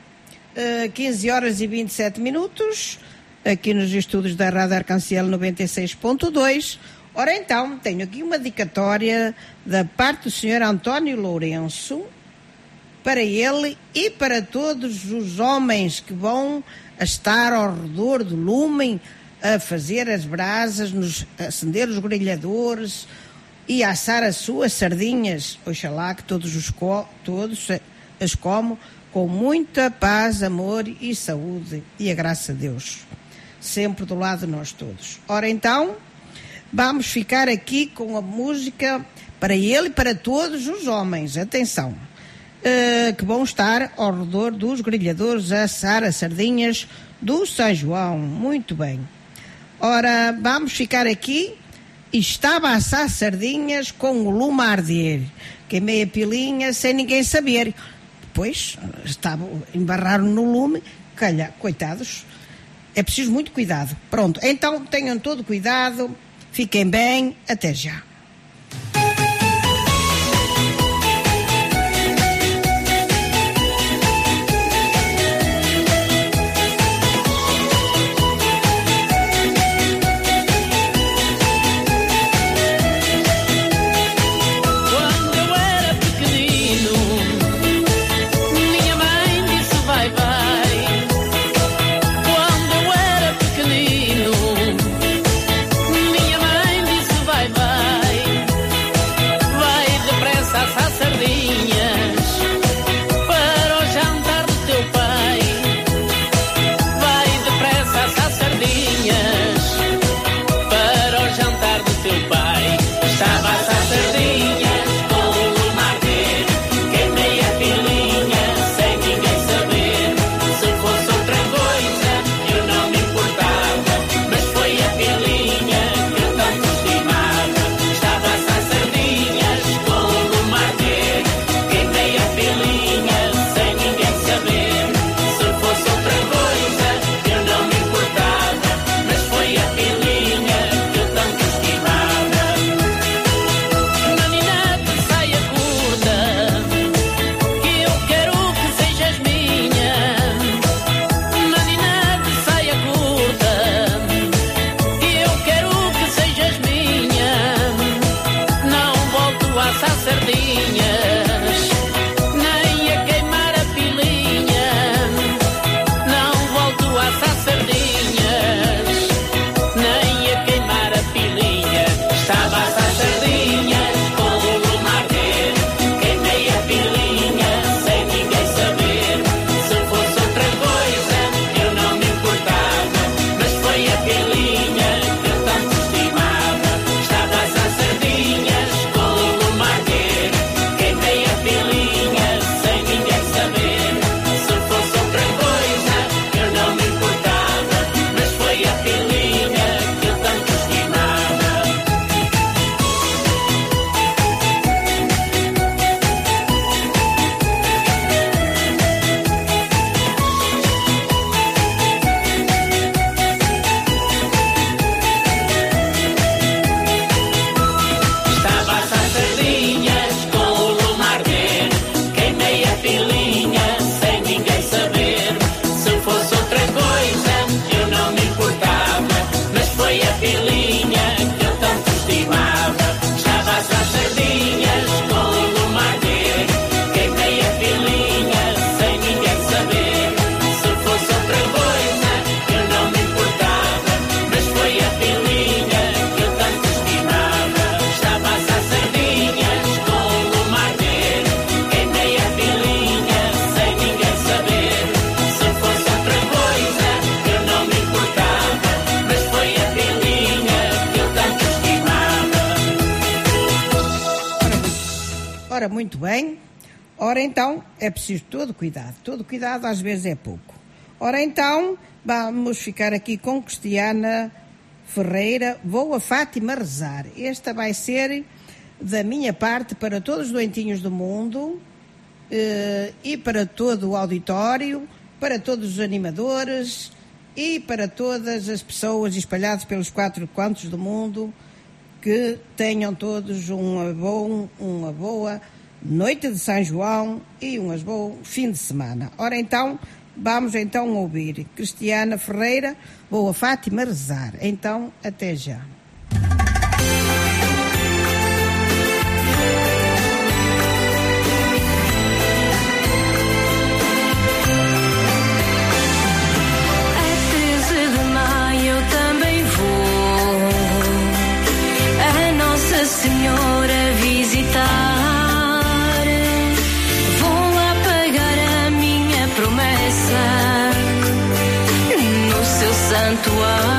Uh, 15 horas e 27 minutos, aqui nos estudos da Rádio Arcanciel 96.2. Ora, então, tenho aqui uma dedicatória da parte do Sr. António Lourenço, para ele e para todos os homens que vão estar ao redor do lume a fazer as brasas, nos, acender os grelhadores e assar as suas sardinhas. Oxalá que todos os co todos as comam com muita paz, amor e saúde e a graça a Deus. Sempre do lado de nós todos. Ora então, vamos ficar aqui com a música para ele e para todos os homens. Atenção. Uh, que vão estar ao redor dos grelhadores a assar as sardinhas do São João. Muito bem. Ora, vamos ficar aqui. Estava a assar sardinhas com o lume a arder. Queimei a pilinha sem ninguém saber. Depois, estavam, embarraram no lume. Calha, coitados. É preciso muito cuidado. Pronto, então tenham todo cuidado. Fiquem bem. Até já. bem? Ora então, é preciso todo cuidado. Todo cuidado às vezes é pouco. Ora então, vamos ficar aqui com Cristiana Ferreira. Vou a Fátima rezar. Esta vai ser da minha parte para todos os doentinhos do mundo eh, e para todo o auditório, para todos os animadores e para todas as pessoas espalhadas pelos quatro cantos do mundo que tenham todos uma, bom, uma boa noite de São João e um bom fim de semana. Ora então, vamos então ouvir Cristiana Ferreira, Boa Fátima rezar. Então, até já. quanto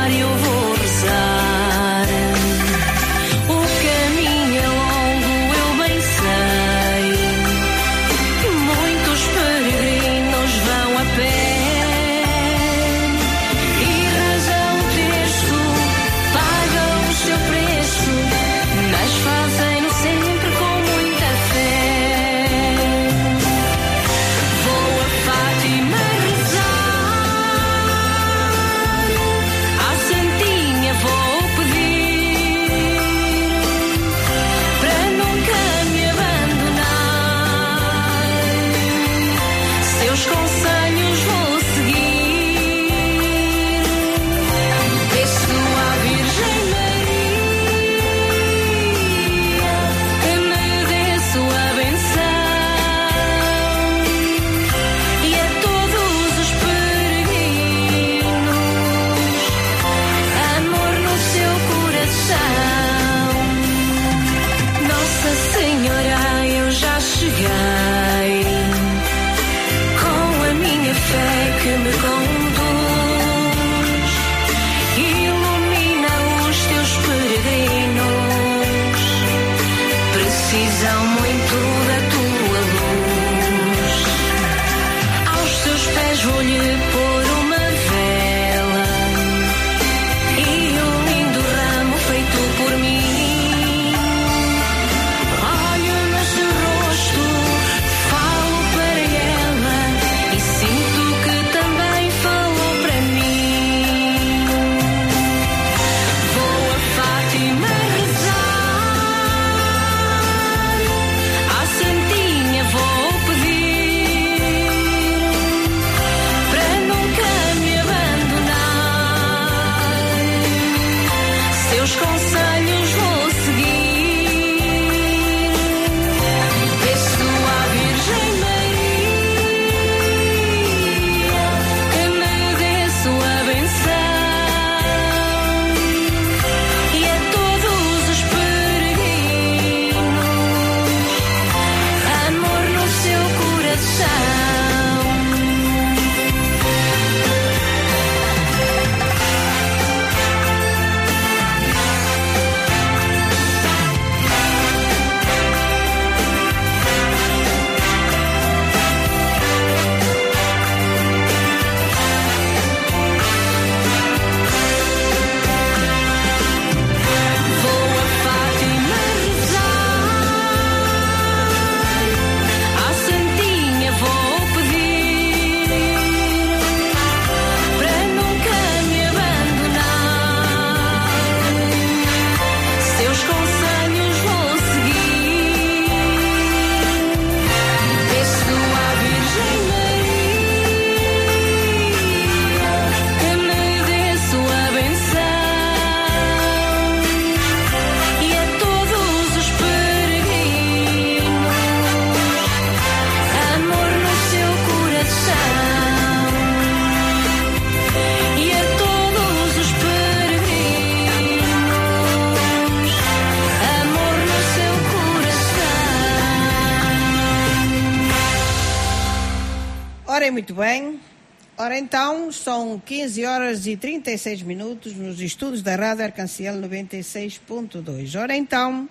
15 horas e 36 minutos, nos estudos da Rádio Arcanciel 96.2. Ora então,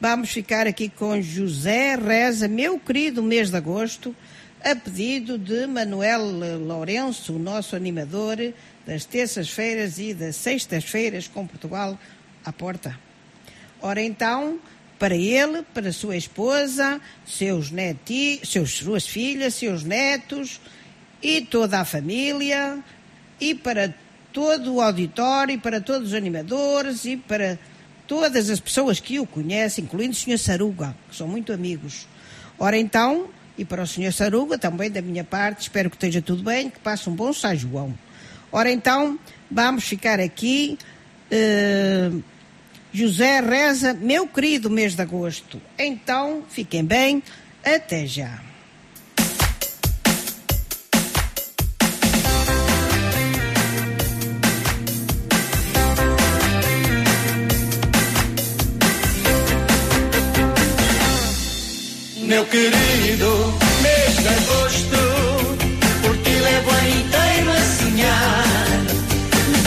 vamos ficar aqui com José Reza, meu querido mês de agosto, a pedido de Manuel Lourenço, nosso animador das terças-feiras e das sextas-feiras com Portugal à porta. Ora então, para ele, para sua esposa, seus neti, seus, suas filhas, seus netos e toda a família, e para todo o auditório, e para todos os animadores, e para todas as pessoas que o conhecem, incluindo o Sr. Saruga, que são muito amigos. Ora então, e para o Sr. Saruga, também da minha parte, espero que esteja tudo bem, que passe um bom São João. Ora então, vamos ficar aqui. eh, José Reza, meu querido mês de agosto. Então, fiquem bem, até já. Meu querido mês de agosto, por ti levo ano inteiro a sonhar.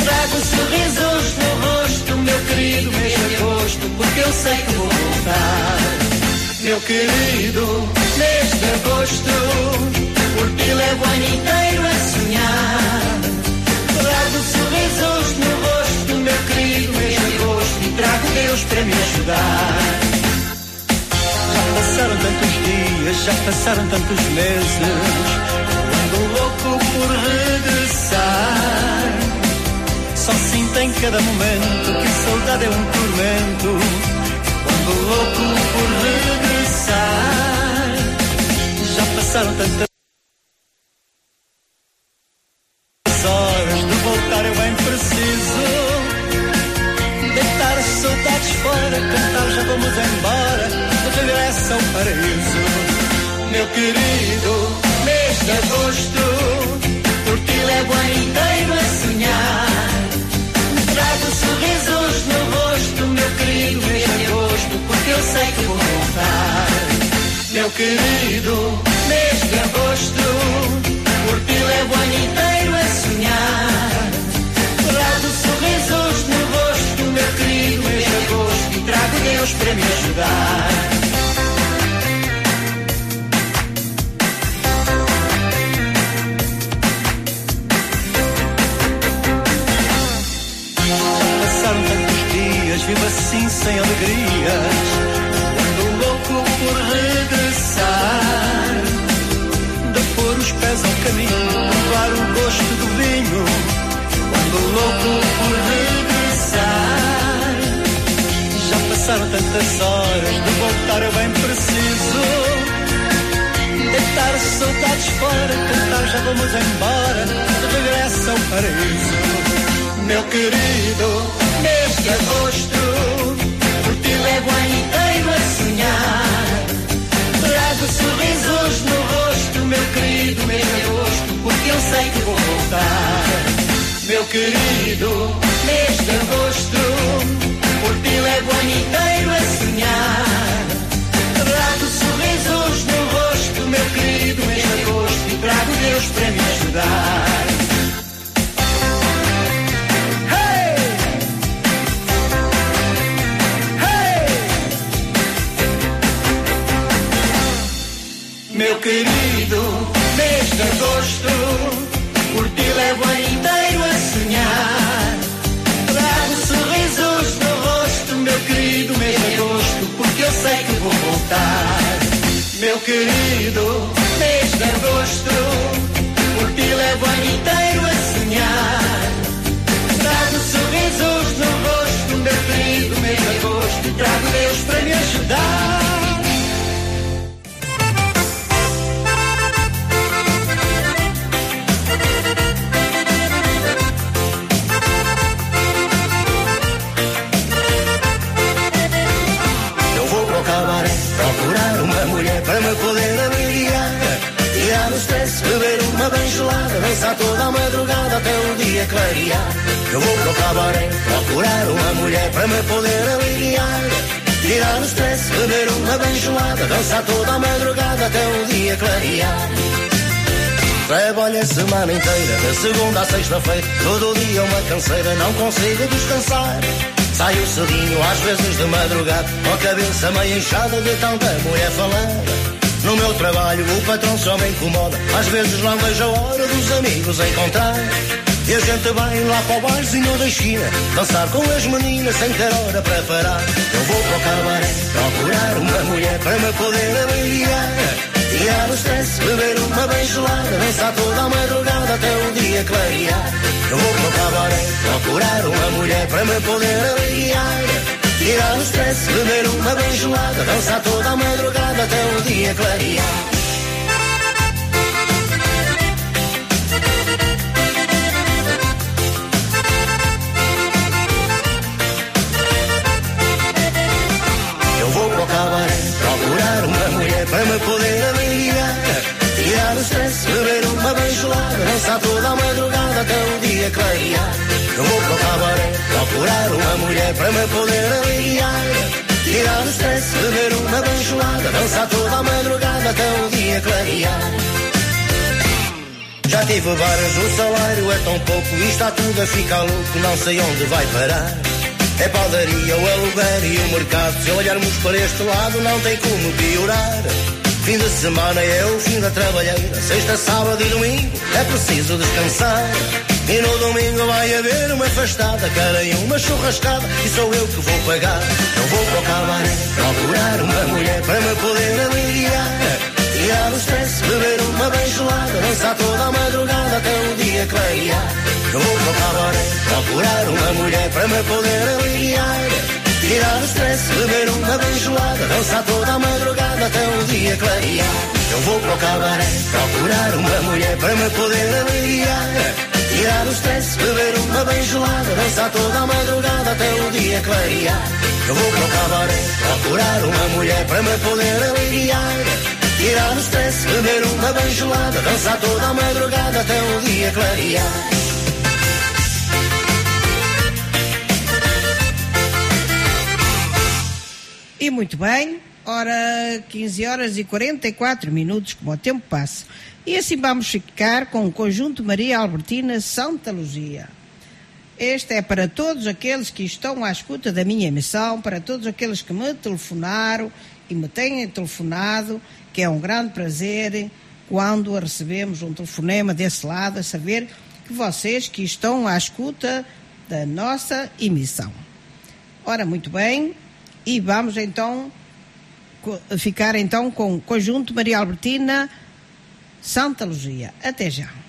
Trago sorrisos no rosto, meu querido mês de agosto, porque eu sei que vou voltar. Meu querido mês de agosto, por ti levo ano inteiro a sonhar. Trago sorrisos no rosto, meu querido mês de agosto, e trago Deus para me ajudar. Passaram tantos dias, já passaram tantos meses. Ando louco por regressar. Só sinto em cada momento que saudade é um tormento. Ando louco por regressar. Já passaram tantas horas de voltar, eu bem preciso. Deitar saudades fora, cantar, já vamos embora, ao paraíso. Meu querido mês de agosto, por ti levo o inteiro a sonhar. Trago sorrisos no rosto, meu querido mês de agosto, porque eu sei que vou voltar. Meu querido mês de agosto, por ti levo o inteiro a sonhar. Trago sorrisos no rosto, meu querido mês de agosto, e trago Deus para me ajudar. Dias, vivo assim sem alegrias. Ando louco por regressar. De pôr os pés ao caminho, provar o gosto do vinho. Ando louco por regressar. Já passaram tantas horas, de voltar eu bem preciso. Deitar saudades fora, cantar já vamos embora. De regresso ao paraíso. Meu querido de agosto, por ti levo ano inteiro a sonhar. Trago sorrisos no rosto, meu querido de agosto, porque eu sei que vou voltar. Meu querido de agosto, por ti levo ano inteiro a sonhar. Trago sorrisos no rosto, meu querido de agosto, e trago Deus para me ajudar. Meu querido mês de agosto, por ti levo ano inteiro a sonhar. Trago sorrisos no rosto, meu querido mês de agosto, porque eu sei que vou voltar. Meu querido mês de agosto, por ti levo ano inteiro a sonhar. Trago sorrisos no rosto, meu querido mês de agosto, trago Deus para me ajudar. Bem gelada, dançar toda a madrugada até o dia clarear. Eu vou para o procurar uma mulher para me poder aliviar. Tirar o stress, beber uma bem gelada, dançar toda a madrugada até o dia clarear. Trabalho a semana inteira, de segunda a sexta-feira, todo dia uma canseira, não consigo descansar. Saio cedinho, às vezes de madrugada, com a cabeça meio inchada de tanta mulher falando. No meu trabalho o patrão só me incomoda, às vezes não vejo a hora dos amigos encontrar. E a gente vai lá para o barzinho da China, dançar com as meninas sem ter hora para parar. Eu vou para o cabaré, procurar uma mulher para me poder aliviar. Tirar o stress, beber uma bem gelada, dançar toda a madrugada até o dia clarear. Eu vou para o cabaré, procurar uma mulher para me poder aliviar. Tirar o stress, beber uma bem gelada, dançar toda a madrugada até o dia clarear. Para me poder aliviar. Tirar o stress, beber uma bem gelada, dançar toda a madrugada até o dia clarear. Já tive vários, o salário é tão pouco e está tudo a ficar louco, não sei onde vai parar. É padaria, o aluguer e o mercado. Se olharmos para este lado, não tem como piorar. Fim de semana é o fim da trabalheira. Sexta, sábado e domingo é preciso descansar. E no domingo vai haver uma festada, cara e uma churrascada, e sou eu que vou pagar. Não vou para o cabaré procurar uma mulher para me poder aliviar. Tirar o stress, beber uma bem gelada, dançar toda a madrugada até o dia clarear. Eu vou para o cabaré procurar uma mulher para me poder aliviar. Tirar o stress, beber uma bem gelada, dançar toda a madrugada até o dia clarear. Eu vou para o cabaré procurar uma mulher para me poder aliviar. Tirar o stress, beber uma bem gelada, dançar toda a madrugada até o dia clarear. Eu vou para o cabaré procurar uma mulher para me poder aliviar. Tirar o stress, beber uma bem gelada, dançar toda a madrugada até o dia clarear. E muito bem, ora 15 horas e 44 minutos, como o tempo passa. E assim vamos ficar com o conjunto Maria Albertina Santa Luzia. Este é para todos aqueles que estão à escuta da minha emissão, para todos aqueles que me telefonaram e me têm telefonado, que é um grande prazer quando recebemos um telefonema desse lado, a saber que vocês que estão à escuta da nossa emissão. Ora, muito bem, e vamos então ficar então com o conjunto Maria Albertina Santa Luzia. Até já.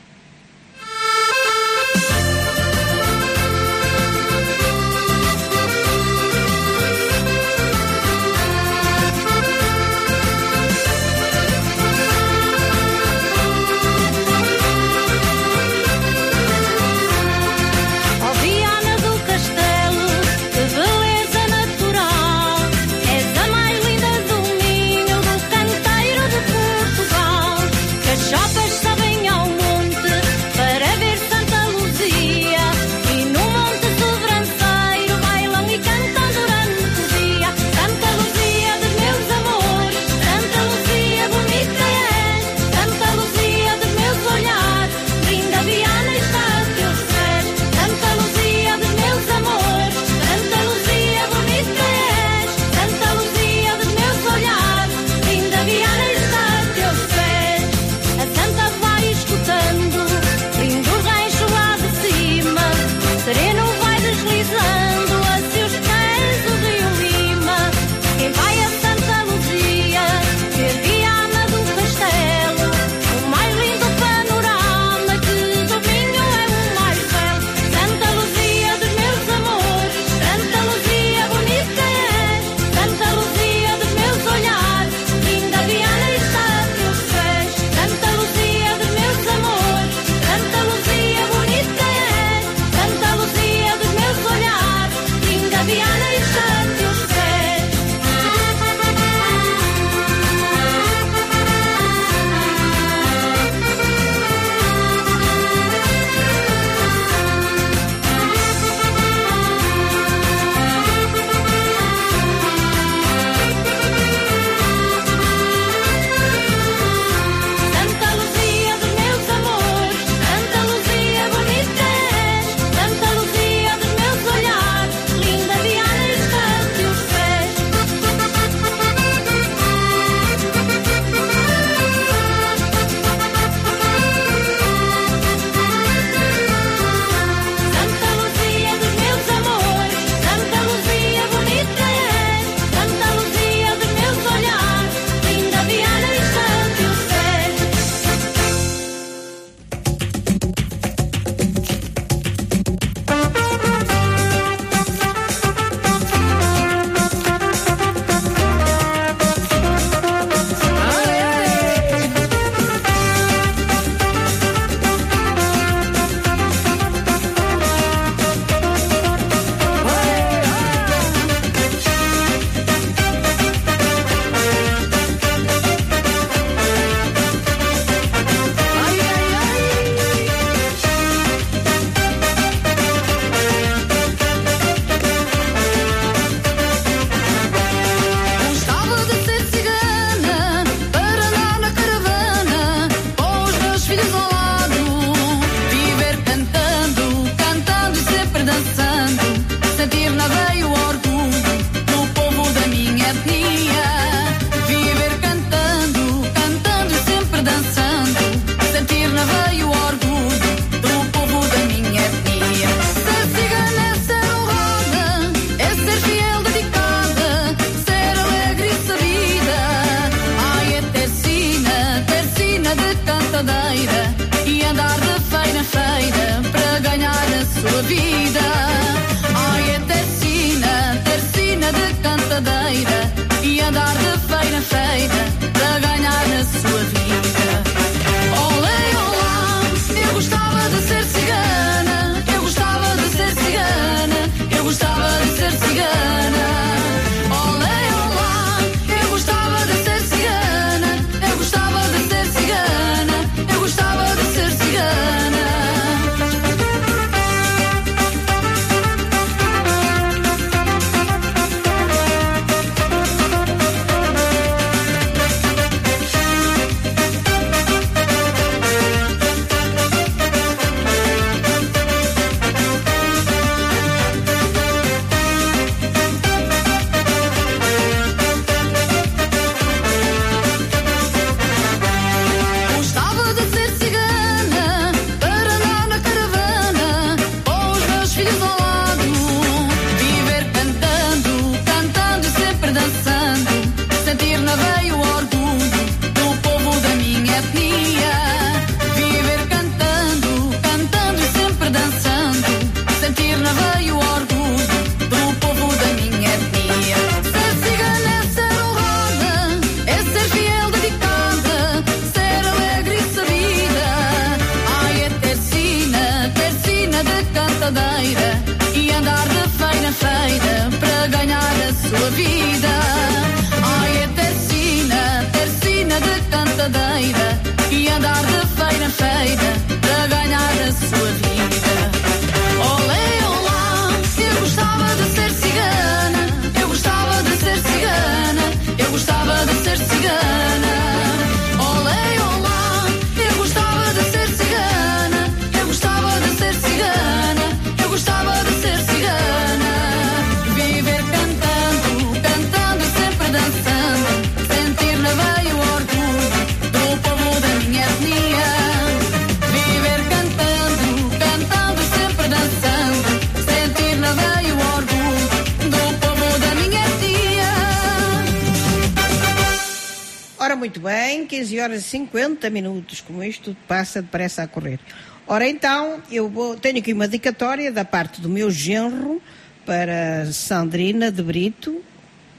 Bem, 15 horas e 50 minutos, como isto passa depressa a correr. Ora, então, eu vou, tenho aqui uma dedicatória da parte do meu genro para Sandrina de Brito,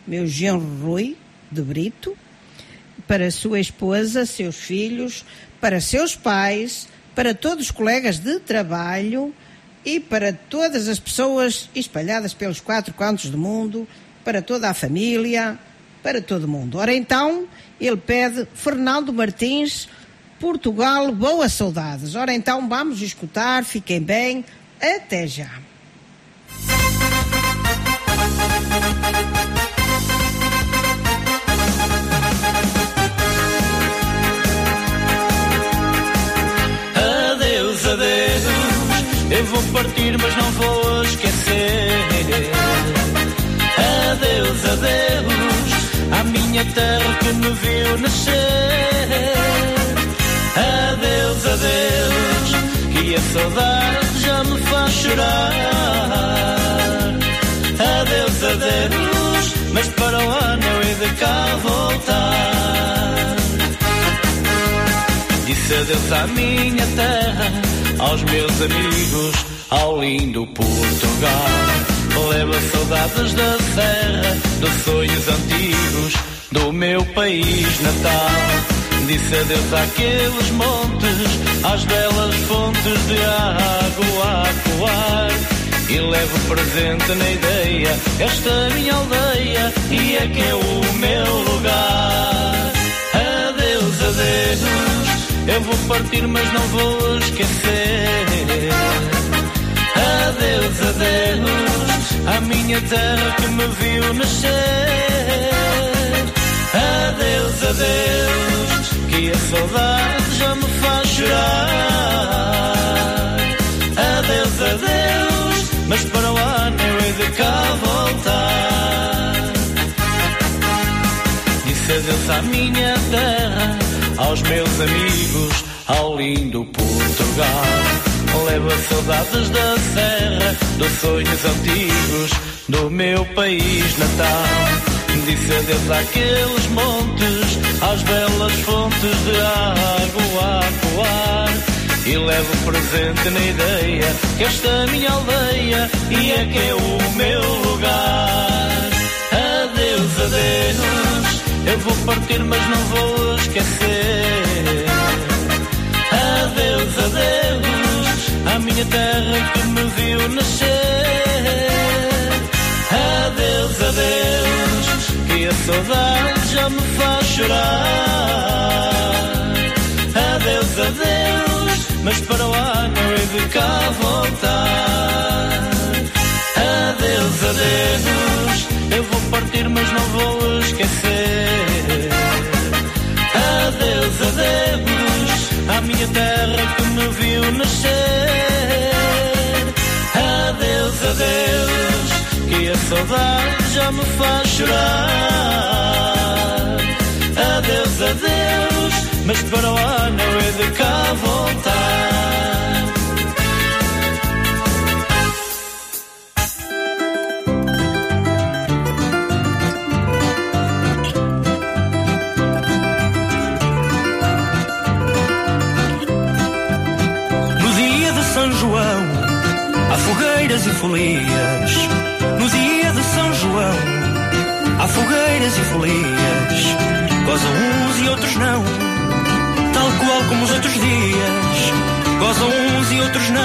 meu genro Rui de Brito, para sua esposa, seus filhos, para seus pais, para todos os colegas de trabalho e para todas as pessoas espalhadas pelos quatro cantos do mundo, para toda a família, para todo mundo. Ora então, ele pede Fernando Martins, Portugal, boas saudades. Ora então, vamos escutar, fiquem bem, até já. Adeus, adeus. Eu vou partir, mas não vou esquecer. Adeus, adeus. À minha terra que me viu nascer. Adeus, adeus. Que a saudade já me faz chorar. Adeus, adeus. Mas para o ano eu hei de cá voltar. Disse adeus à minha terra, aos meus amigos, ao lindo Portugal. Leva saudades da serra, dos sonhos antigos, do meu país natal. Disse adeus àqueles montes, às belas fontes de água a coar. E levo presente na ideia esta minha aldeia, e é que é o meu lugar. Adeus, adeus. Eu vou partir, mas não vou esquecer. Adeus, adeus. À minha terra que me viu nascer. Adeus, adeus. Que a saudade já me faz chorar. Adeus, adeus. Mas para o ano eu hei de cá voltar. Disse adeus à minha terra aos meus amigos, ao lindo Portugal. Levo as saudades da serra, dos sonhos antigos, do meu país natal. Disse adeus àqueles montes, às belas fontes de água a coar. E levo presente na ideia que esta minha aldeia e é que é o meu lugar. Adeus, adeus. Eu vou partir, mas não vou esquecer. Adeus, adeus, minha terra que me viu nascer. Adeus, adeus, que a saudade já me faz chorar. Adeus, adeus, mas para o ano eu hei de cá voltar. Adeus, adeus, eu vou partir, mas não vou esquecer. Adeus, adeus, à minha terra que me viu nascer. Adeus, que a saudade já me faz chorar. Adeus, adeus, mas para o ano hei de cá voltar. E folias. No dia de São João, há fogueiras e folias. Gozam uns e outros não, tal qual como os outros dias. Gozam uns e outros não,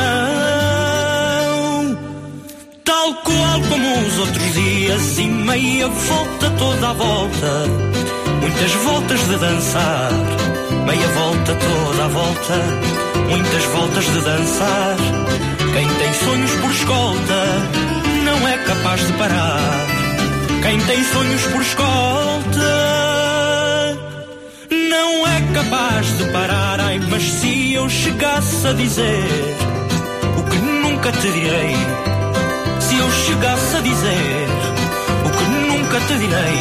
tal qual como os outros dias. E meia volta, toda a volta, muitas voltas de dançar. Meia volta, toda a volta, muitas voltas de dançar. Quem tem sonhos por escolta não é capaz de parar. Quem tem sonhos por escolta não é capaz de parar. Ai, mas se eu chegasse a dizer o que nunca te direi, se eu chegasse a dizer o que nunca te direi,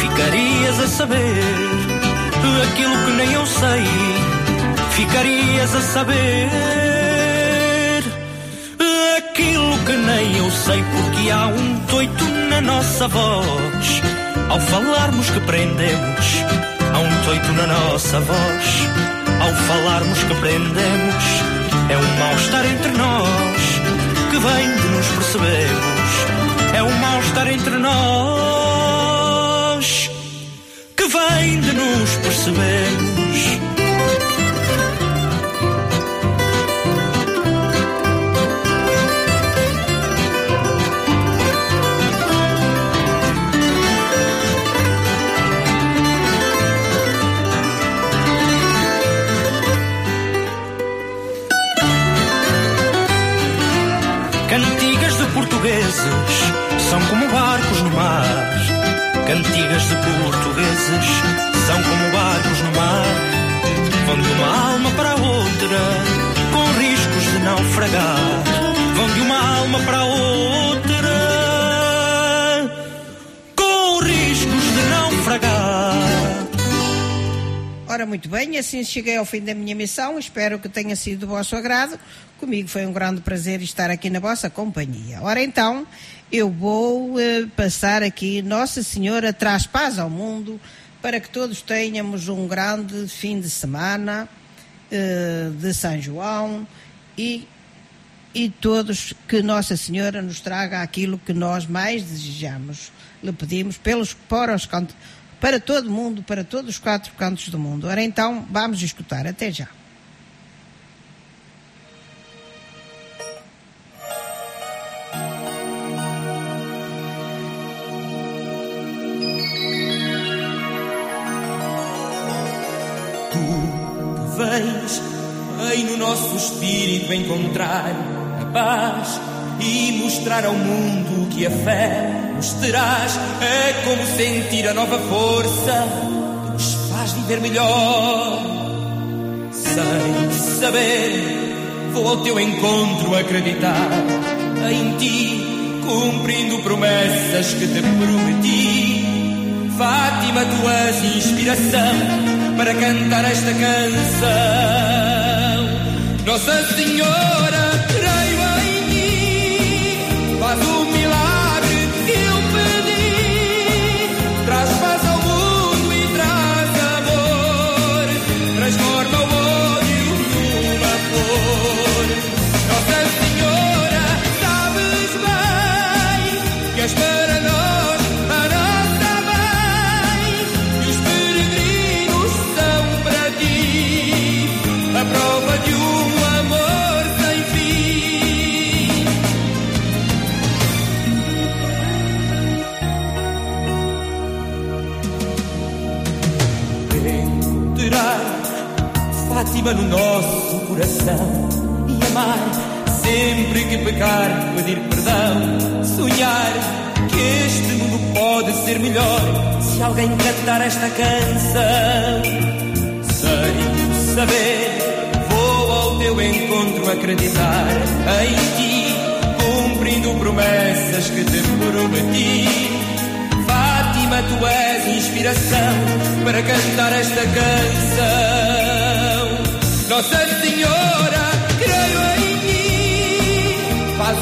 ficarias a saber aquilo que nem eu sei, ficarias a saber sei, porque há um toito na nossa voz. Ao falarmos que prendemos, há na nossa voz. Ao falarmos que aprendemos, é um mal-estar entre nós que vem de nos percebermos. É um mal-estar entre nós que vem de nos percebermos. Assim cheguei ao fim da minha missão. Espero que tenha sido do vosso agrado. Comigo foi um grande prazer estar aqui na vossa companhia. Ora, então, eu vou eh, passar aqui Nossa Senhora traz paz ao mundo para que todos tenhamos um grande fim de semana eh, de São João e, e todos que Nossa Senhora nos traga aquilo que nós mais desejamos. Lhe pedimos pelos, para, os, para todo mundo, para todos os quatro cantos do mundo. Ora, então, vamos escutar. Até já. Tu vens, vem no nosso espírito encontrar a paz e mostrar ao mundo que a fé nos traz. É como sentir a nova força que nos faz viver melhor. Sem saber, vou ao teu encontro acreditar em ti, cumprindo promessas que te prometi. Fátima, tu és inspiração para cantar esta canção. Nossa Senhora, Fátima no nosso coração e amar sempre que pecar, pedir perdão, sonhar que este mundo pode ser melhor se alguém cantar esta canção. Sem saber, vou ao teu encontro acreditar em ti, cumprindo promessas que te prometi. Fátima, tu és inspiração para cantar esta canção. Nossa Senhora, creio em ti, faz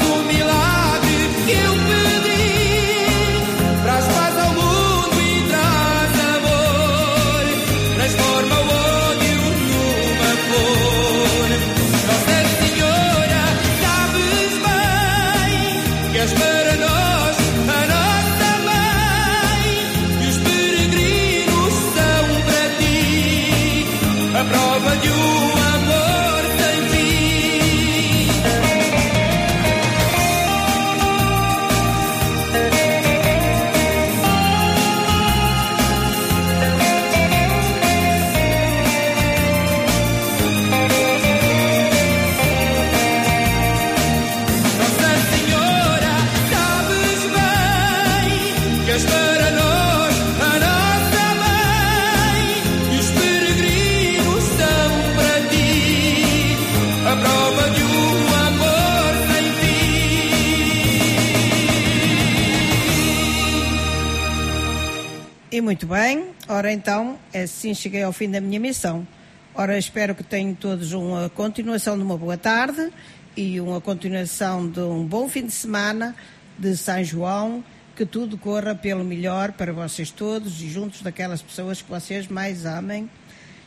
E muito bem, ora então, assim cheguei ao fim da minha missão. Ora, espero que tenham todos uma continuação de uma boa tarde e uma continuação de um bom fim de semana de São João, que tudo corra pelo melhor para vocês todos e juntos daquelas pessoas que vocês mais amem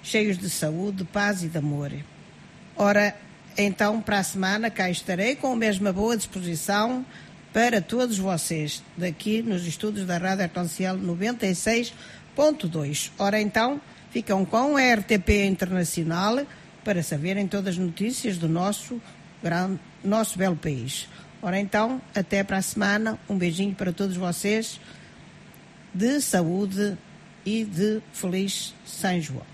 cheios de saúde, paz e de amor. Ora, então, para a semana cá estarei com a mesma boa disposição para todos vocês, daqui nos estúdios da Rádio Arconciel 96.2. Ora, então, ficam com a RTP Internacional para saberem todas as notícias do nosso, grande, nosso belo país. Ora, então, até para a semana. Um beijinho para todos vocês, de saúde e de feliz São João.